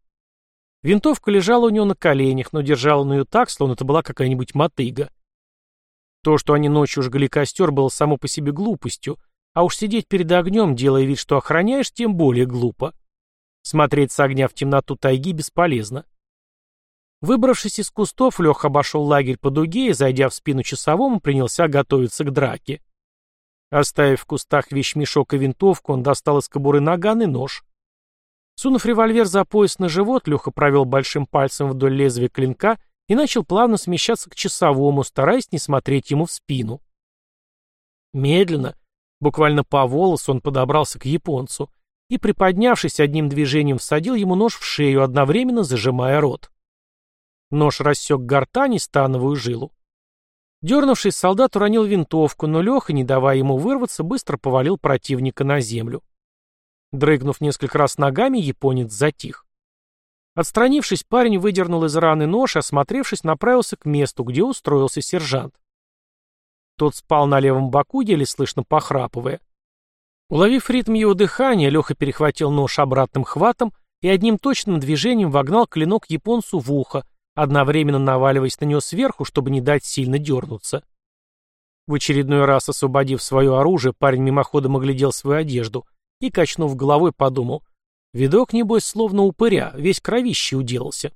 Винтовка лежала у него на коленях, но держал он ее так, словно это была какая-нибудь мотыга. То, что они ночью жгли костер, было само по себе глупостью, а уж сидеть перед огнем, делая вид, что охраняешь, тем более глупо. Смотреть с огня в темноту тайги бесполезно. Выбравшись из кустов, Леха обошел лагерь по дуге и, зайдя в спину часовому, принялся готовиться к драке. Оставив в кустах вещмешок и винтовку, он достал из кобуры наган и нож. Сунув револьвер за пояс на живот, Леха провел большим пальцем вдоль лезвия клинка и начал плавно смещаться к часовому, стараясь не смотреть ему в спину. Медленно, буквально по волосу, он подобрался к японцу и, приподнявшись одним движением, всадил ему нож в шею, одновременно зажимая рот. Нож рассек гортань и становую жилу. Дернувшись, солдат уронил винтовку, но Леха, не давая ему вырваться, быстро повалил противника на землю. Дрыгнув несколько раз ногами, японец затих. Отстранившись, парень выдернул из раны нож и, осмотревшись, направился к месту, где устроился сержант. Тот спал на левом боку, еле слышно похрапывая. Уловив ритм его дыхания, Леха перехватил нож обратным хватом и одним точным движением вогнал клинок японцу в ухо, одновременно наваливаясь на него сверху, чтобы не дать сильно дернуться. В очередной раз освободив свое оружие, парень мимоходом оглядел свою одежду и, качнув головой, подумал, видок, небось, словно упыря, весь кровище уделался.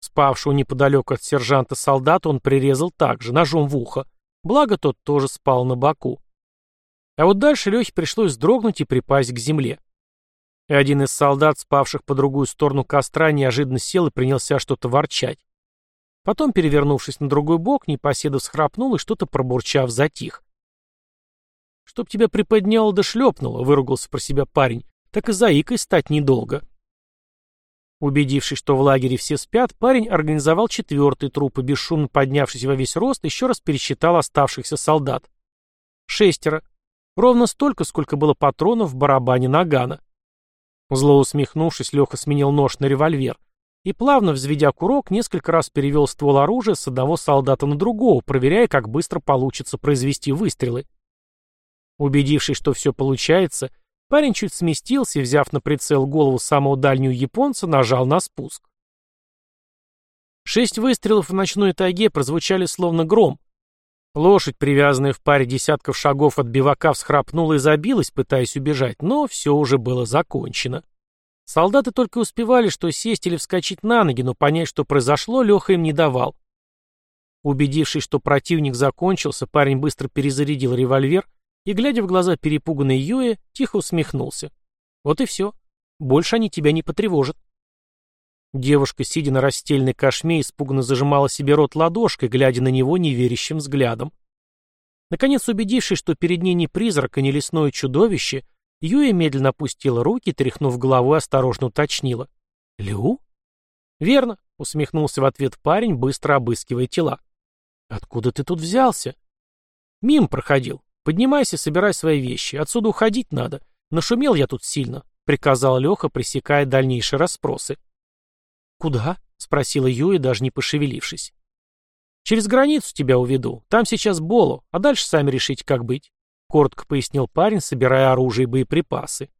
Спавшего неподалеку от сержанта солдата он прирезал также, ножом в ухо, благо тот тоже спал на боку. А вот дальше Лехе пришлось вздрогнуть и припасть к земле. И один из солдат, спавших по другую сторону костра, неожиданно сел и принялся что-то ворчать. Потом, перевернувшись на другой бок, непоседа всхрапнул и что-то пробурчав затих. «Чтоб тебя приподняло да шлепнуло», — выругался про себя парень, — «так и заикой стать недолго». Убедившись, что в лагере все спят, парень организовал четвертый труп и, бесшумно поднявшись во весь рост, еще раз пересчитал оставшихся солдат. Шестеро. Ровно столько, сколько было патронов в барабане нагана. Зло усмехнувшись, Леха сменил нож на револьвер и, плавно взведя курок, несколько раз перевел ствол оружия с одного солдата на другого, проверяя, как быстро получится произвести выстрелы. Убедившись, что все получается, Парень чуть сместился взяв на прицел голову самого дальнего японца, нажал на спуск. Шесть выстрелов в ночной тайге прозвучали словно гром. Лошадь, привязанная в паре десятков шагов от бивака, всхрапнула и забилась, пытаясь убежать, но все уже было закончено. Солдаты только успевали, что сесть или вскочить на ноги, но понять, что произошло, Леха им не давал. Убедившись, что противник закончился, парень быстро перезарядил револьвер и, глядя в глаза перепуганной Юэ, тихо усмехнулся. «Вот и все. Больше они тебя не потревожат». Девушка, сидя на расстеленной кошме, испуганно зажимала себе рот ладошкой, глядя на него неверящим взглядом. Наконец, убедившись, что перед ней не призрак и не лесное чудовище, Юя медленно опустила руки, тряхнув головой, осторожно уточнила. «Лю?» «Верно», — усмехнулся в ответ парень, быстро обыскивая тела. «Откуда ты тут взялся?» «Мим проходил. «Поднимайся, собирай свои вещи. Отсюда уходить надо. Нашумел я тут сильно», — приказал Леха, пресекая дальнейшие расспросы. «Куда?» — спросила Юя, даже не пошевелившись. «Через границу тебя уведу. Там сейчас Боло, а дальше сами решите, как быть», — коротко пояснил парень, собирая оружие и боеприпасы.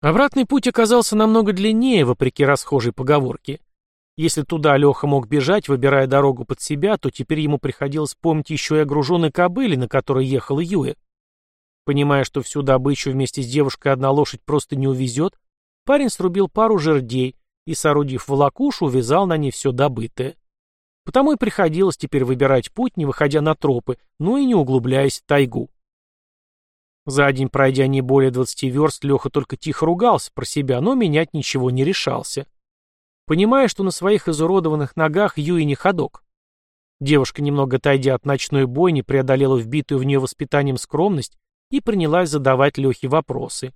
Обратный путь оказался намного длиннее, вопреки расхожей поговорке. Если туда Леха мог бежать, выбирая дорогу под себя, то теперь ему приходилось помнить еще и о груженной кобыле, на которой ехала Юя. Понимая, что всю добычу вместе с девушкой одна лошадь просто не увезет, парень срубил пару жердей и, соорудив волокушу, увязал на ней все добытое. Потому и приходилось теперь выбирать путь, не выходя на тропы, но и не углубляясь в тайгу. За день пройдя не более двадцати верст, Леха только тихо ругался про себя, но менять ничего не решался понимая, что на своих изуродованных ногах Юи не ходок. Девушка, немного отойдя от ночной бойни, преодолела вбитую в нее воспитанием скромность и принялась задавать Лехе вопросы.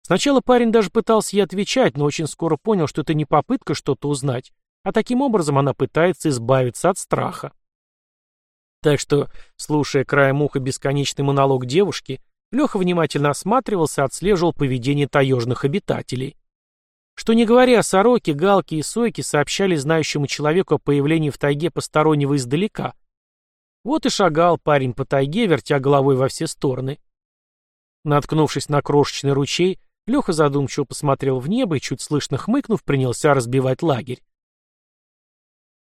Сначала парень даже пытался ей отвечать, но очень скоро понял, что это не попытка что-то узнать, а таким образом она пытается избавиться от страха. Так что, слушая краем уха бесконечный монолог девушки, Леха внимательно осматривался и отслеживал поведение таежных обитателей. Что не говоря, сороки, галки и сойки сообщали знающему человеку о появлении в тайге постороннего издалека. Вот и шагал парень по тайге, вертя головой во все стороны. Наткнувшись на крошечный ручей, Леха задумчиво посмотрел в небо и, чуть слышно хмыкнув, принялся разбивать лагерь.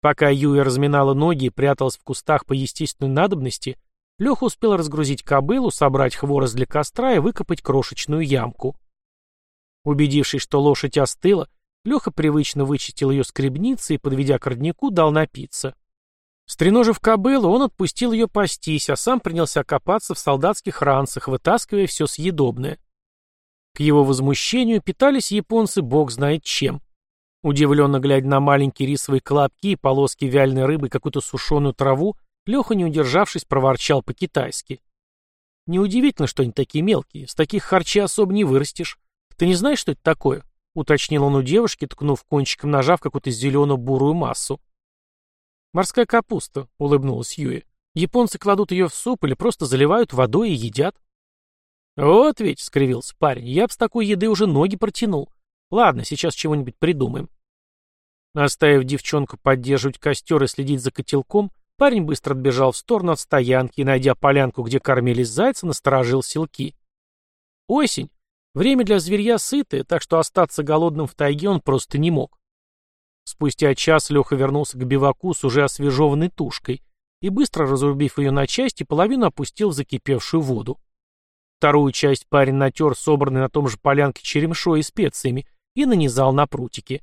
Пока Юя разминала ноги и пряталась в кустах по естественной надобности, Леха успел разгрузить кобылу, собрать хворост для костра и выкопать крошечную ямку. Убедившись, что лошадь остыла, Леха привычно вычистил ее скребницы и, подведя к роднику, дал напиться. Стреножив кобылу, он отпустил ее пастись, а сам принялся копаться в солдатских ранцах, вытаскивая все съедобное. К его возмущению питались японцы бог знает чем. Удивленно глядя на маленькие рисовые колобки и полоски вяленой рыбы какую-то сушеную траву, Леха, не удержавшись, проворчал по-китайски. «Неудивительно, что они такие мелкие. С таких харчей особо не вырастешь. «Ты не знаешь, что это такое?» — уточнил он у девушки, ткнув кончиком ножа в какую-то зелено-бурую массу. «Морская капуста», — улыбнулась Юи. «Японцы кладут ее в суп или просто заливают водой и едят». «Вот ведь», — скривился парень, — «я б с такой еды уже ноги протянул. Ладно, сейчас чего-нибудь придумаем». Оставив девчонку поддерживать костер и следить за котелком, парень быстро отбежал в сторону от стоянки и, найдя полянку, где кормились зайцы, насторожил селки. Осень, Время для зверья сытое, так что остаться голодным в тайге он просто не мог. Спустя час Леха вернулся к биваку с уже освежеванной тушкой и, быстро разрубив ее на части, половину опустил в закипевшую воду. Вторую часть парень натер собранной на том же полянке черемшой и специями и нанизал на прутики.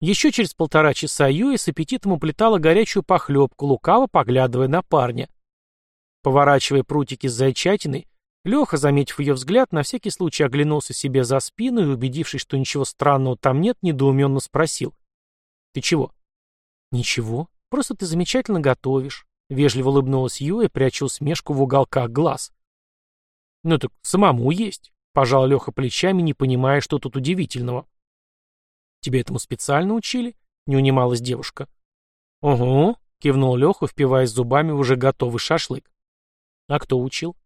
Еще через полтора часа Юя с аппетитом уплетала горячую похлебку, лукаво поглядывая на парня. Поворачивая прутики с зайчатиной, Леха, заметив ее взгляд, на всякий случай оглянулся себе за спину и, убедившись, что ничего странного там нет, недоуменно спросил. «Ты чего?» «Ничего, просто ты замечательно готовишь», — вежливо улыбнулась Юя, пряча усмешку в уголках глаз. «Ну так самому есть», — пожал Леха плечами, не понимая, что тут удивительного. «Тебе этому специально учили?» — не унималась девушка. «Угу», — кивнул Леха, впиваясь зубами в уже готовый шашлык. «А кто учил?»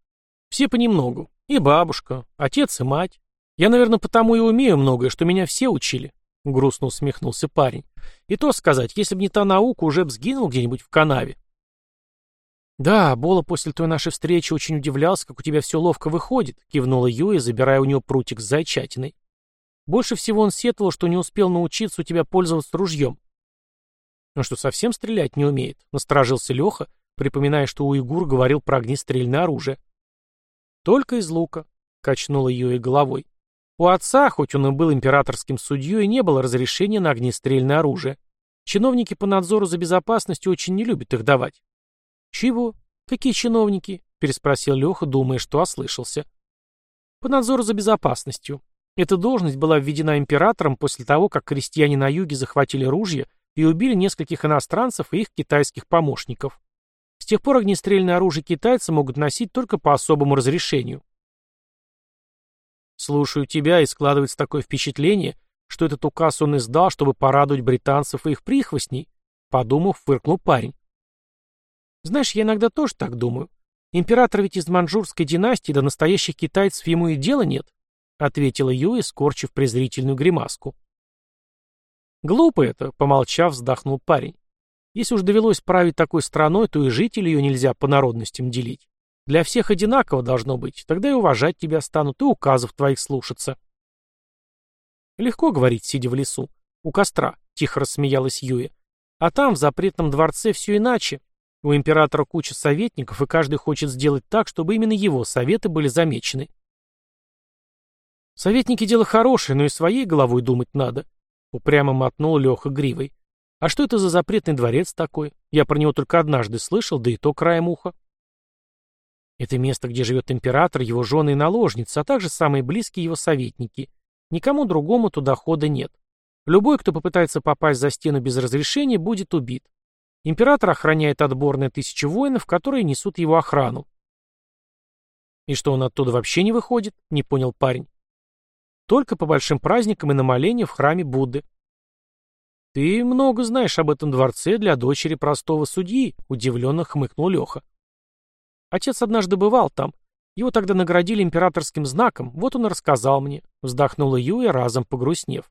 Все понемногу. И бабушка, отец и мать. Я, наверное, потому и умею многое, что меня все учили. Грустно усмехнулся парень. И то сказать, если бы не та наука, уже б сгинул где-нибудь в канаве. «Да, Бола после той нашей встречи очень удивлялся, как у тебя все ловко выходит», — кивнула Юя, забирая у него прутик с зайчатиной. «Больше всего он сетовал, что не успел научиться у тебя пользоваться ружьем». «Ну что, совсем стрелять не умеет?» — насторожился Леха, припоминая, что Уйгур говорил про огнестрельное оружие. «Только из лука», — качнула и головой. У отца, хоть он и был императорским судьей, не было разрешения на огнестрельное оружие. Чиновники по надзору за безопасностью очень не любят их давать. «Чего? Какие чиновники?» — переспросил Леха, думая, что ослышался. «По надзору за безопасностью. Эта должность была введена императором после того, как крестьяне на юге захватили ружья и убили нескольких иностранцев и их китайских помощников. Тех пор огнестрельное оружие китайцы могут носить только по особому разрешению. Слушаю тебя, и складывается такое впечатление, что этот указ он издал, чтобы порадовать британцев и их прихвостней, подумав, фыркнул парень. Знаешь, я иногда тоже так думаю. Император ведь из маньчжурской династии, до настоящих китайцев ему и дела нет, ответила Юи, скорчив презрительную гримаску. Глупо это, помолчав, вздохнул парень. Если уж довелось править такой страной, то и жителей ее нельзя по народностям делить. Для всех одинаково должно быть, тогда и уважать тебя станут, и указов твоих слушаться. Легко говорить, сидя в лесу. У костра, тихо рассмеялась Юя. А там, в запретном дворце, все иначе. У императора куча советников, и каждый хочет сделать так, чтобы именно его советы были замечены. Советники дело хорошее, но и своей головой думать надо. Упрямо мотнул Леха гривой. А что это за запретный дворец такой? Я про него только однажды слышал, да и то краем уха. Это место, где живет император, его жены и наложницы, а также самые близкие его советники. Никому другому туда хода нет. Любой, кто попытается попасть за стену без разрешения, будет убит. Император охраняет отборные тысячи воинов, которые несут его охрану. «И что, он оттуда вообще не выходит?» — не понял парень. «Только по большим праздникам и на моление в храме Будды. «Ты много знаешь об этом дворце для дочери простого судьи», — удивленно хмыкнул Леха. «Отец однажды бывал там. Его тогда наградили императорским знаком, вот он и рассказал мне», — вздохнула Юя, разом погрустнев.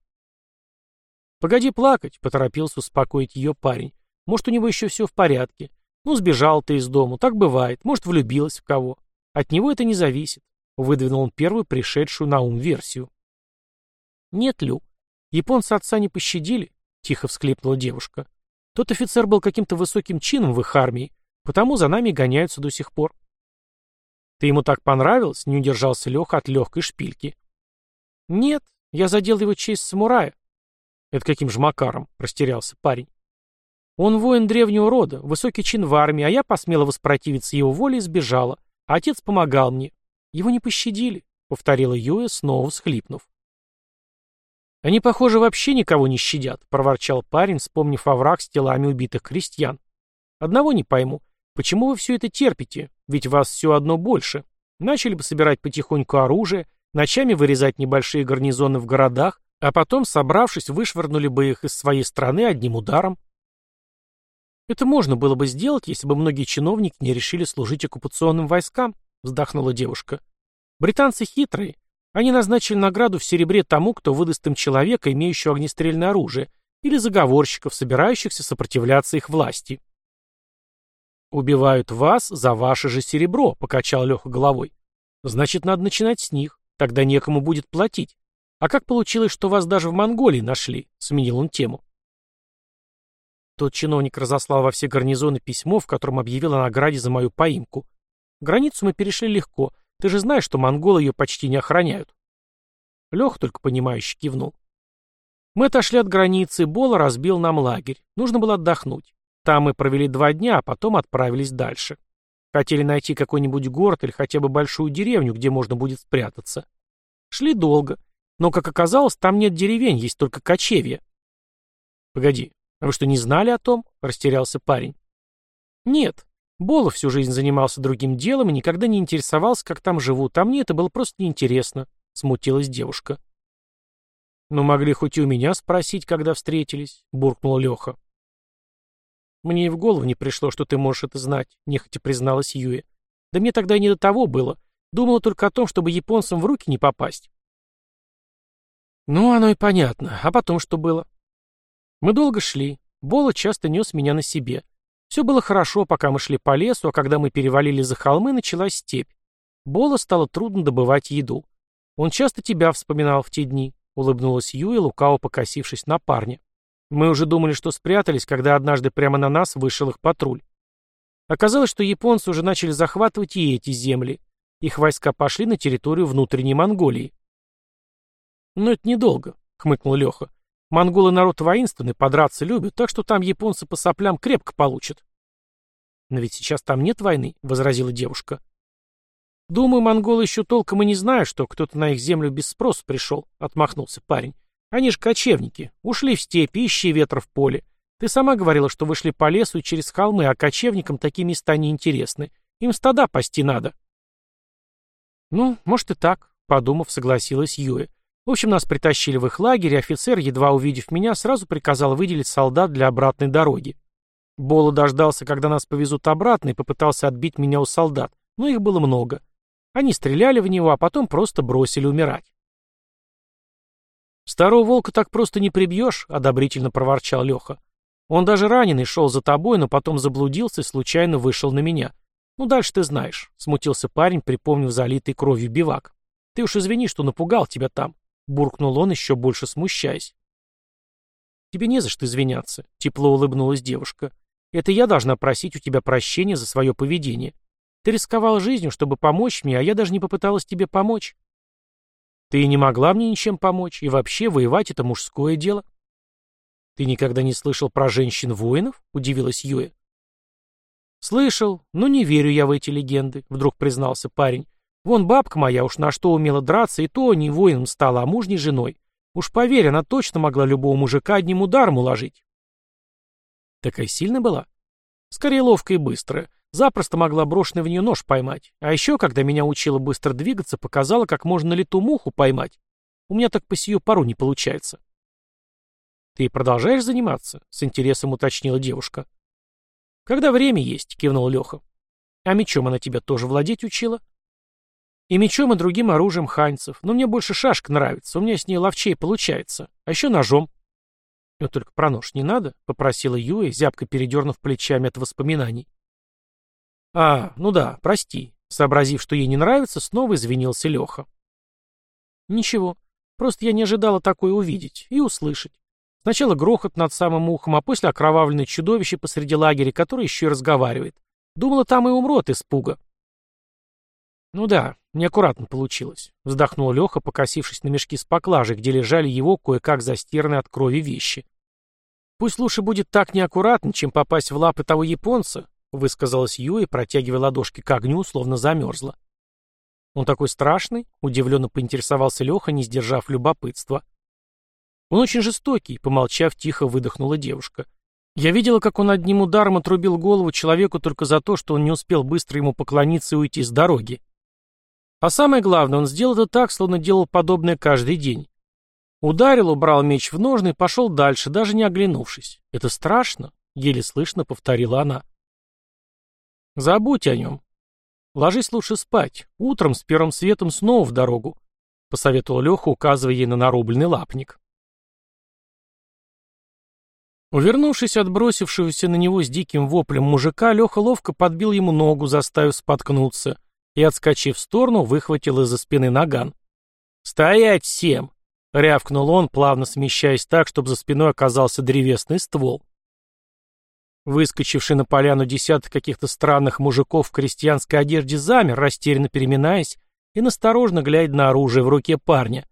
«Погоди плакать», — поторопился успокоить ее парень. «Может, у него еще все в порядке. Ну, сбежал ты из дому, так бывает. Может, влюбилась в кого. От него это не зависит», — выдвинул он первую пришедшую на ум версию. «Нет, Лю. Японцы отца не пощадили. — тихо всклипнула девушка. «Тот офицер был каким-то высоким чином в их армии, потому за нами гоняются до сих пор». «Ты ему так понравилась?» — не удержался Леха от легкой шпильки. «Нет, я задел его честь самурая». «Это каким же макаром?» — растерялся парень. «Он воин древнего рода, высокий чин в армии, а я посмела воспротивиться его воле и сбежала. Отец помогал мне. Его не пощадили», — повторила Юя, снова всхлипнув. «Они, похоже, вообще никого не щадят», — проворчал парень, вспомнив овраг с телами убитых крестьян. «Одного не пойму. Почему вы все это терпите? Ведь вас все одно больше. Начали бы собирать потихоньку оружие, ночами вырезать небольшие гарнизоны в городах, а потом, собравшись, вышвырнули бы их из своей страны одним ударом. Это можно было бы сделать, если бы многие чиновники не решили служить оккупационным войскам, вздохнула девушка. Британцы хитрые, они назначили награду в серебре тому, кто выдаст им человека, имеющего огнестрельное оружие, или заговорщиков, собирающихся сопротивляться их власти. «Убивают вас за ваше же серебро», — покачал Леха головой. «Значит, надо начинать с них, тогда некому будет платить. А как получилось, что вас даже в Монголии нашли?» — сменил он тему. Тот чиновник разослал во все гарнизоны письмо, в котором объявил о награде за мою поимку. Границу мы перешли легко — ты же знаешь, что монголы ее почти не охраняют. Лех только понимающе кивнул. Мы отошли от границы, Бола разбил нам лагерь. Нужно было отдохнуть. Там мы провели два дня, а потом отправились дальше. Хотели найти какой-нибудь город или хотя бы большую деревню, где можно будет спрятаться. Шли долго, но, как оказалось, там нет деревень, есть только кочевья. «Погоди, а вы что, не знали о том?» — растерялся парень. «Нет. Болов всю жизнь занимался другим делом и никогда не интересовался, как там живут, а мне это было просто неинтересно», — смутилась девушка. «Ну, могли хоть и у меня спросить, когда встретились», — буркнул Леха. «Мне и в голову не пришло, что ты можешь это знать», — нехотя призналась Юэ. «Да мне тогда и не до того было. Думала только о том, чтобы японцам в руки не попасть». «Ну, оно и понятно. А потом что было?» Мы долго шли. Бола часто нес меня на себе. Все было хорошо, пока мы шли по лесу, а когда мы перевалили за холмы, началась степь. Бола стало трудно добывать еду. Он часто тебя вспоминал в те дни. Улыбнулась Юя, лукаво покосившись на парня. Мы уже думали, что спрятались, когда однажды прямо на нас вышел их патруль. Оказалось, что японцы уже начали захватывать и эти земли. Их войска пошли на территорию внутренней Монголии. «Но это недолго», — хмыкнул Леха. «Монголы народ воинственный, подраться любят, так что там японцы по соплям крепко получат». «Но ведь сейчас там нет войны», — возразила девушка. «Думаю, монголы еще толком и не знают, что кто-то на их землю без спроса пришел», — отмахнулся парень. «Они же кочевники. Ушли в степи, ищи ветра в поле. Ты сама говорила, что вышли по лесу и через холмы, а кочевникам такие места не интересны. Им стада пасти надо». «Ну, может и так», — подумав, согласилась Юэ. В общем, нас притащили в их лагерь, и офицер, едва увидев меня, сразу приказал выделить солдат для обратной дороги. Бола дождался, когда нас повезут обратно, и попытался отбить меня у солдат, но их было много. Они стреляли в него, а потом просто бросили умирать. «Старого волка так просто не прибьешь», — одобрительно проворчал Леха. «Он даже раненый шел за тобой, но потом заблудился и случайно вышел на меня. Ну, дальше ты знаешь», — смутился парень, припомнив залитый кровью бивак. «Ты уж извини, что напугал тебя там», — буркнул он, еще больше смущаясь. «Тебе не за что извиняться», — тепло улыбнулась девушка. «Это я должна просить у тебя прощения за свое поведение. Ты рисковал жизнью, чтобы помочь мне, а я даже не попыталась тебе помочь. Ты не могла мне ничем помочь, и вообще воевать — это мужское дело. Ты никогда не слышал про женщин-воинов? — удивилась Юэ. Слышал, но не верю я в эти легенды, — вдруг признался парень. Вон бабка моя уж на что умела драться, и то не воином стала, а мужней женой. Уж поверь, она точно могла любого мужика одним ударом уложить. Такая сильная была? Скорее ловкая и быстрая. Запросто могла брошенный в нее нож поймать. А еще, когда меня учила быстро двигаться, показала, как можно лету муху поймать. У меня так по сию пару не получается. «Ты продолжаешь заниматься?» — с интересом уточнила девушка. «Когда время есть», — кивнул Леха. «А мечом она тебя тоже владеть учила?» «И мечом, и другим оружием ханьцев. Но мне больше шашка нравится, у меня с ней ловчей получается. А еще ножом». «Но только про нож не надо», — попросила Юя, зябко передернув плечами от воспоминаний. «А, ну да, прости». Сообразив, что ей не нравится, снова извинился Леха. «Ничего, просто я не ожидала такое увидеть и услышать. Сначала грохот над самым ухом, а после окровавленное чудовище посреди лагеря, которое еще и разговаривает. Думала, там и умру от испуга». «Ну да, неаккуратно получилось», — вздохнул Леха, покосившись на мешки с поклажей, где лежали его кое-как застиранные от крови вещи. «Пусть лучше будет так неаккуратно, чем попасть в лапы того японца, — высказалась Юи, протягивая ладошки к огню, словно замерзла. «Он такой страшный?» — удивленно поинтересовался Леха, не сдержав любопытства. «Он очень жестокий», — помолчав, тихо выдохнула девушка. «Я видела, как он одним ударом отрубил голову человеку только за то, что он не успел быстро ему поклониться и уйти с дороги. А самое главное, он сделал это так, словно делал подобное каждый день. Ударил, убрал меч в ножны и пошел дальше, даже не оглянувшись. «Это страшно», — еле слышно повторила она. Забудь о нем. Ложись лучше спать. Утром с первым светом снова в дорогу, — посоветовал Леха, указывая ей на нарубленный лапник. Увернувшись от бросившегося на него с диким воплем мужика, Леха ловко подбил ему ногу, заставив споткнуться, и, отскочив в сторону, выхватил из-за спины наган. «Стоять всем!» — рявкнул он, плавно смещаясь так, чтобы за спиной оказался древесный ствол. Выскочивший на поляну десяток каких-то странных мужиков в крестьянской одежде замер, растерянно переминаясь и насторожно глядя на оружие в руке парня.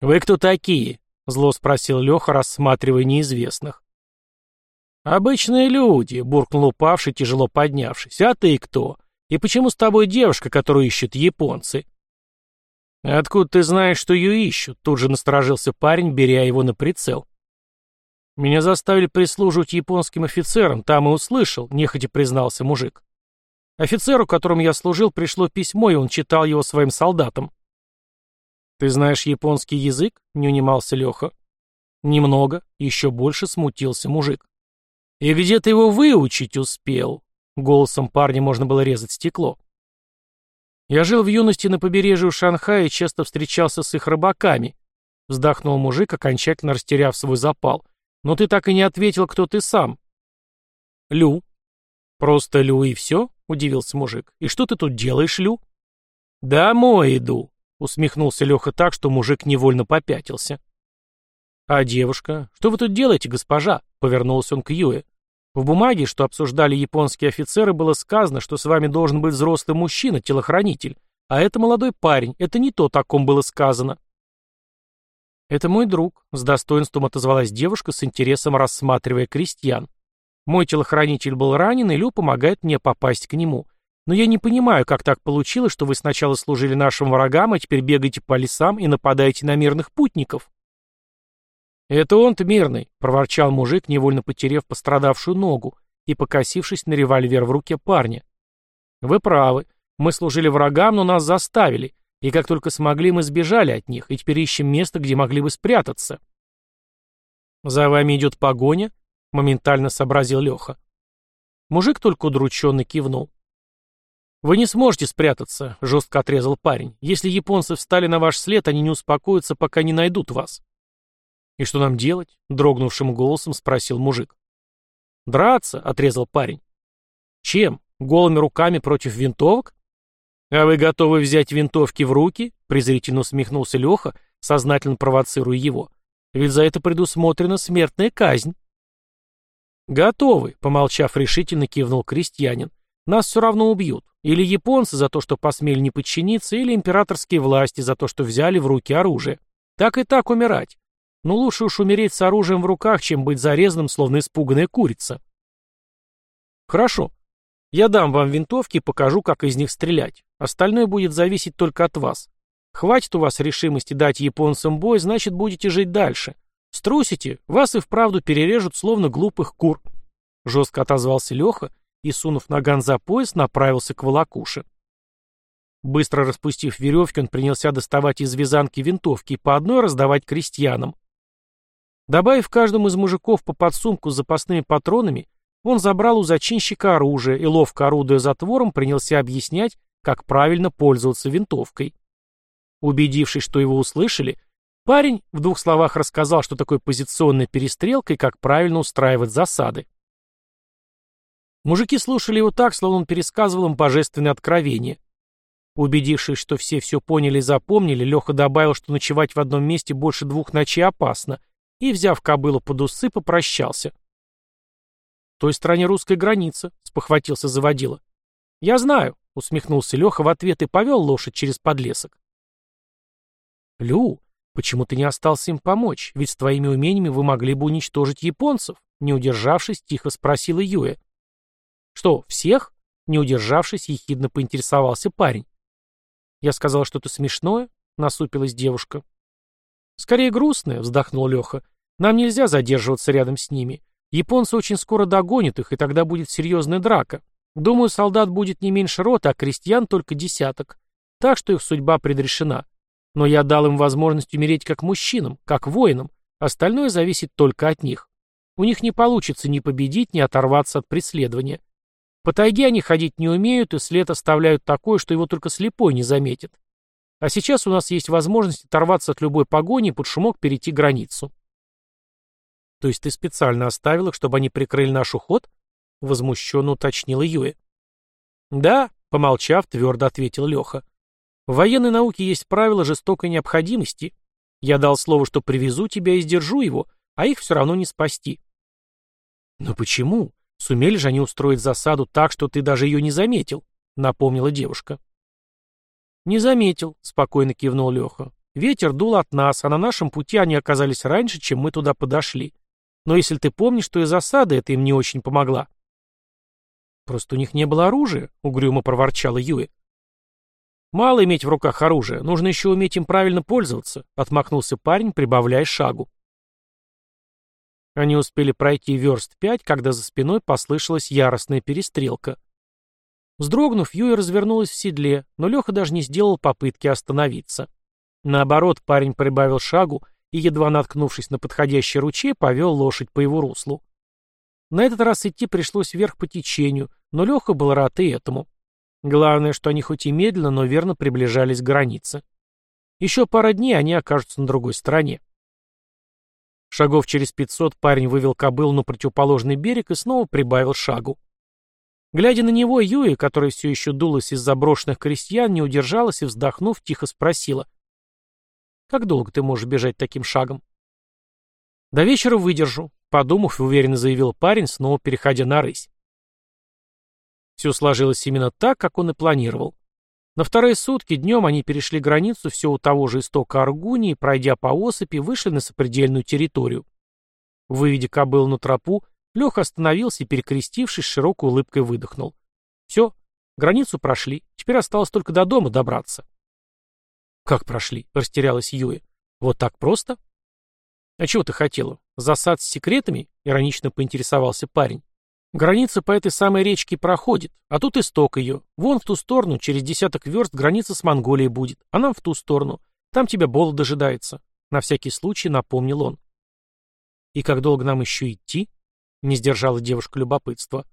«Вы кто такие?» — зло спросил Леха, рассматривая неизвестных. «Обычные люди», — буркнул упавший, тяжело поднявшись. «А ты кто? И почему с тобой девушка, которую ищут японцы?» «Откуда ты знаешь, что ее ищут?» Тут же насторожился парень, беря его на прицел. «Меня заставили прислуживать японским офицерам, там и услышал», — нехотя признался мужик. Офицеру, которому я служил, пришло письмо, и он читал его своим солдатам. «Ты знаешь японский язык?» — не унимался Леха. «Немного», — еще больше смутился мужик. «И где ты его выучить успел?» Голосом парня можно было резать стекло. «Я жил в юности на побережье Шанхая и часто встречался с их рыбаками», вздохнул мужик, окончательно растеряв свой запал. «Но ты так и не ответил, кто ты сам». «Лю». «Просто Лю и все?» — удивился мужик. «И что ты тут делаешь, Лю?» «Домой иду», — усмехнулся Леха так, что мужик невольно попятился. «А девушка? Что вы тут делаете, госпожа?» — повернулся он к Юе. В бумаге, что обсуждали японские офицеры, было сказано, что с вами должен быть взрослый мужчина, телохранитель, а это молодой парень, это не то, о ком было сказано. Это мой друг, с достоинством отозвалась девушка, с интересом рассматривая крестьян. Мой телохранитель был ранен, и Лю помогает мне попасть к нему. Но я не понимаю, как так получилось, что вы сначала служили нашим врагам, а теперь бегаете по лесам и нападаете на мирных путников. «Это он-то мирный», — проворчал мужик, невольно потеряв пострадавшую ногу и покосившись на револьвер в руке парня. «Вы правы. Мы служили врагам, но нас заставили, и как только смогли, мы сбежали от них, и теперь ищем место, где могли бы спрятаться». «За вами идет погоня?» — моментально сообразил Леха. Мужик только удрученно кивнул. «Вы не сможете спрятаться», — жестко отрезал парень. «Если японцы встали на ваш след, они не успокоятся, пока не найдут вас». «И что нам делать?» — дрогнувшим голосом спросил мужик. «Драться», — отрезал парень. «Чем? Голыми руками против винтовок?» «А вы готовы взять винтовки в руки?» — презрительно усмехнулся Леха, сознательно провоцируя его. «Ведь за это предусмотрена смертная казнь». «Готовы», — помолчав решительно, кивнул крестьянин. «Нас все равно убьют. Или японцы за то, что посмели не подчиниться, или императорские власти за то, что взяли в руки оружие. Так и так умирать. Но лучше уж умереть с оружием в руках, чем быть зарезанным, словно испуганная курица. Хорошо. Я дам вам винтовки и покажу, как из них стрелять. Остальное будет зависеть только от вас. Хватит у вас решимости дать японцам бой, значит, будете жить дальше. Струсите, вас и вправду перережут, словно глупых кур. Жестко отозвался Леха и, сунув наган за пояс, направился к волокуше. Быстро распустив веревки, он принялся доставать из вязанки винтовки и по одной раздавать крестьянам. Добавив каждому из мужиков по подсумку с запасными патронами, он забрал у зачинщика оружие и, ловко орудуя затвором, принялся объяснять, как правильно пользоваться винтовкой. Убедившись, что его услышали, парень в двух словах рассказал, что такое позиционная перестрелка и как правильно устраивать засады. Мужики слушали его так, словно он пересказывал им божественное откровение. Убедившись, что все все поняли и запомнили, Леха добавил, что ночевать в одном месте больше двух ночей опасно, и, взяв кобылу под усы, попрощался. «В той стране русская граница», — спохватился заводила. «Я знаю», — усмехнулся Леха в ответ и повел лошадь через подлесок. «Лю, почему ты не остался им помочь? Ведь с твоими умениями вы могли бы уничтожить японцев», — не удержавшись, тихо спросила Юя. «Что, всех?» — не удержавшись, ехидно поинтересовался парень. «Я сказал что-то смешное?» — насупилась девушка. «Скорее грустное», — вздохнул Леха. Нам нельзя задерживаться рядом с ними. Японцы очень скоро догонят их, и тогда будет серьезная драка. Думаю, солдат будет не меньше рота, а крестьян только десяток. Так что их судьба предрешена. Но я дал им возможность умереть как мужчинам, как воинам. Остальное зависит только от них. У них не получится ни победить, ни оторваться от преследования. По тайге они ходить не умеют, и след оставляют такой, что его только слепой не заметит. А сейчас у нас есть возможность оторваться от любой погони и под шумок перейти границу. То есть ты специально оставил их, чтобы они прикрыли наш уход? Возмущенно уточнила Юэ. Да, помолчав, твердо ответил Леха. В военной науке есть правило жестокой необходимости. Я дал слово, что привезу тебя и сдержу его, а их все равно не спасти. Но почему? Сумели же они устроить засаду так, что ты даже ее не заметил, напомнила девушка. Не заметил, спокойно кивнул Леха. Ветер дул от нас, а на нашем пути они оказались раньше, чем мы туда подошли. Но если ты помнишь, то и засада это им не очень помогла. Просто у них не было оружия, угрюмо проворчала Юэ. Мало иметь в руках оружие, нужно еще уметь им правильно пользоваться, отмахнулся парень, прибавляя шагу. Они успели пройти верст пять, когда за спиной послышалась яростная перестрелка. Вздрогнув, Юя развернулась в седле, но Леха даже не сделал попытки остановиться. Наоборот, парень прибавил шагу и, едва наткнувшись на подходящий ручей, повел лошадь по его руслу. На этот раз идти пришлось вверх по течению, но Леха был рад и этому. Главное, что они хоть и медленно, но верно приближались к границе. Еще пара дней они окажутся на другой стороне. Шагов через пятьсот парень вывел кобыл на противоположный берег и снова прибавил шагу. Глядя на него, Юи, которая все еще дулась из заброшенных крестьян, не удержалась и, вздохнув, тихо спросила. «Как долго ты можешь бежать таким шагом?» «До вечера выдержу», — подумав, уверенно заявил парень, снова переходя на рысь. Все сложилось именно так, как он и планировал. На вторые сутки днем они перешли границу все у того же истока Аргунии, пройдя по осыпи, вышли на сопредельную территорию. Выведя кобыл на тропу, Леха остановился и, перекрестившись, широкой улыбкой выдохнул. Все, границу прошли, теперь осталось только до дома добраться. Как прошли? Растерялась Юя. Вот так просто? А чего ты хотела? Засад с секретами? Иронично поинтересовался парень. Граница по этой самой речке проходит, а тут исток ее. Вон в ту сторону, через десяток верст, граница с Монголией будет, а нам в ту сторону. Там тебя Бол дожидается. На всякий случай напомнил он. И как долго нам еще идти? Не сдержала девушка любопытства.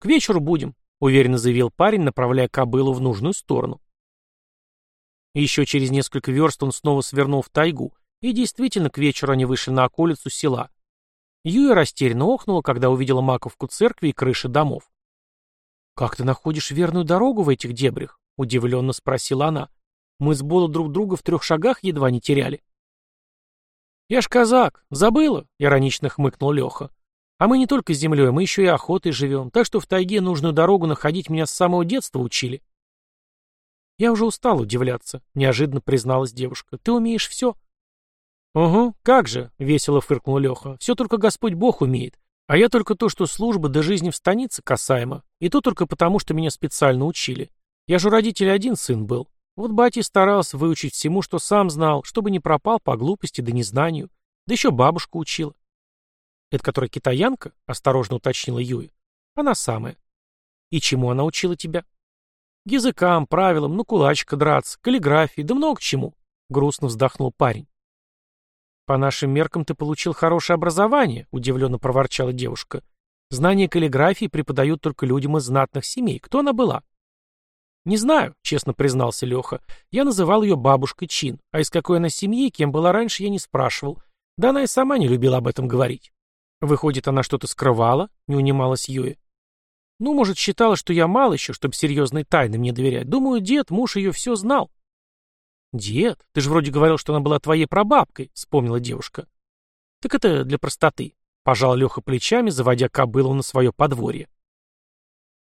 К вечеру будем, уверенно заявил парень, направляя кобылу в нужную сторону. Еще через несколько верст он снова свернул в тайгу, и действительно к вечеру они вышли на околицу села. Юя растерянно охнула, когда увидела маковку церкви и крыши домов. «Как ты находишь верную дорогу в этих дебрях?» — удивленно спросила она. «Мы с Боло друг друга в трех шагах едва не теряли». «Я ж казак, забыла», — иронично хмыкнул Леха. «А мы не только с землей, мы еще и охотой живем, так что в тайге нужную дорогу находить меня с самого детства учили». «Я уже устал удивляться», — неожиданно призналась девушка. «Ты умеешь все». «Угу, как же», — весело фыркнул Леха. «Все только Господь Бог умеет. А я только то, что служба до жизни в станице касаемо. И то только потому, что меня специально учили. Я же у родителей один сын был. Вот батя старался выучить всему, что сам знал, чтобы не пропал по глупости да незнанию. Да еще бабушка учила. «Это которая китаянка?» — осторожно уточнила Юя. «Она самая». «И чему она учила тебя?» «Языкам, правилам, ну кулачка драться, каллиграфии, да много чему», — грустно вздохнул парень. «По нашим меркам ты получил хорошее образование», — удивленно проворчала девушка. «Знания каллиграфии преподают только людям из знатных семей. Кто она была?» «Не знаю», — честно признался Леха. «Я называл ее бабушкой Чин, а из какой она семьи, кем была раньше, я не спрашивал. Да она и сама не любила об этом говорить». «Выходит, она что-то скрывала?» — не унималась Юя. «Ну, может, считала, что я мал еще, чтобы серьезные тайны мне доверять. Думаю, дед, муж ее все знал». «Дед, ты же вроде говорил, что она была твоей прабабкой», — вспомнила девушка. «Так это для простоты», — пожал Леха плечами, заводя кобылу на свое подворье.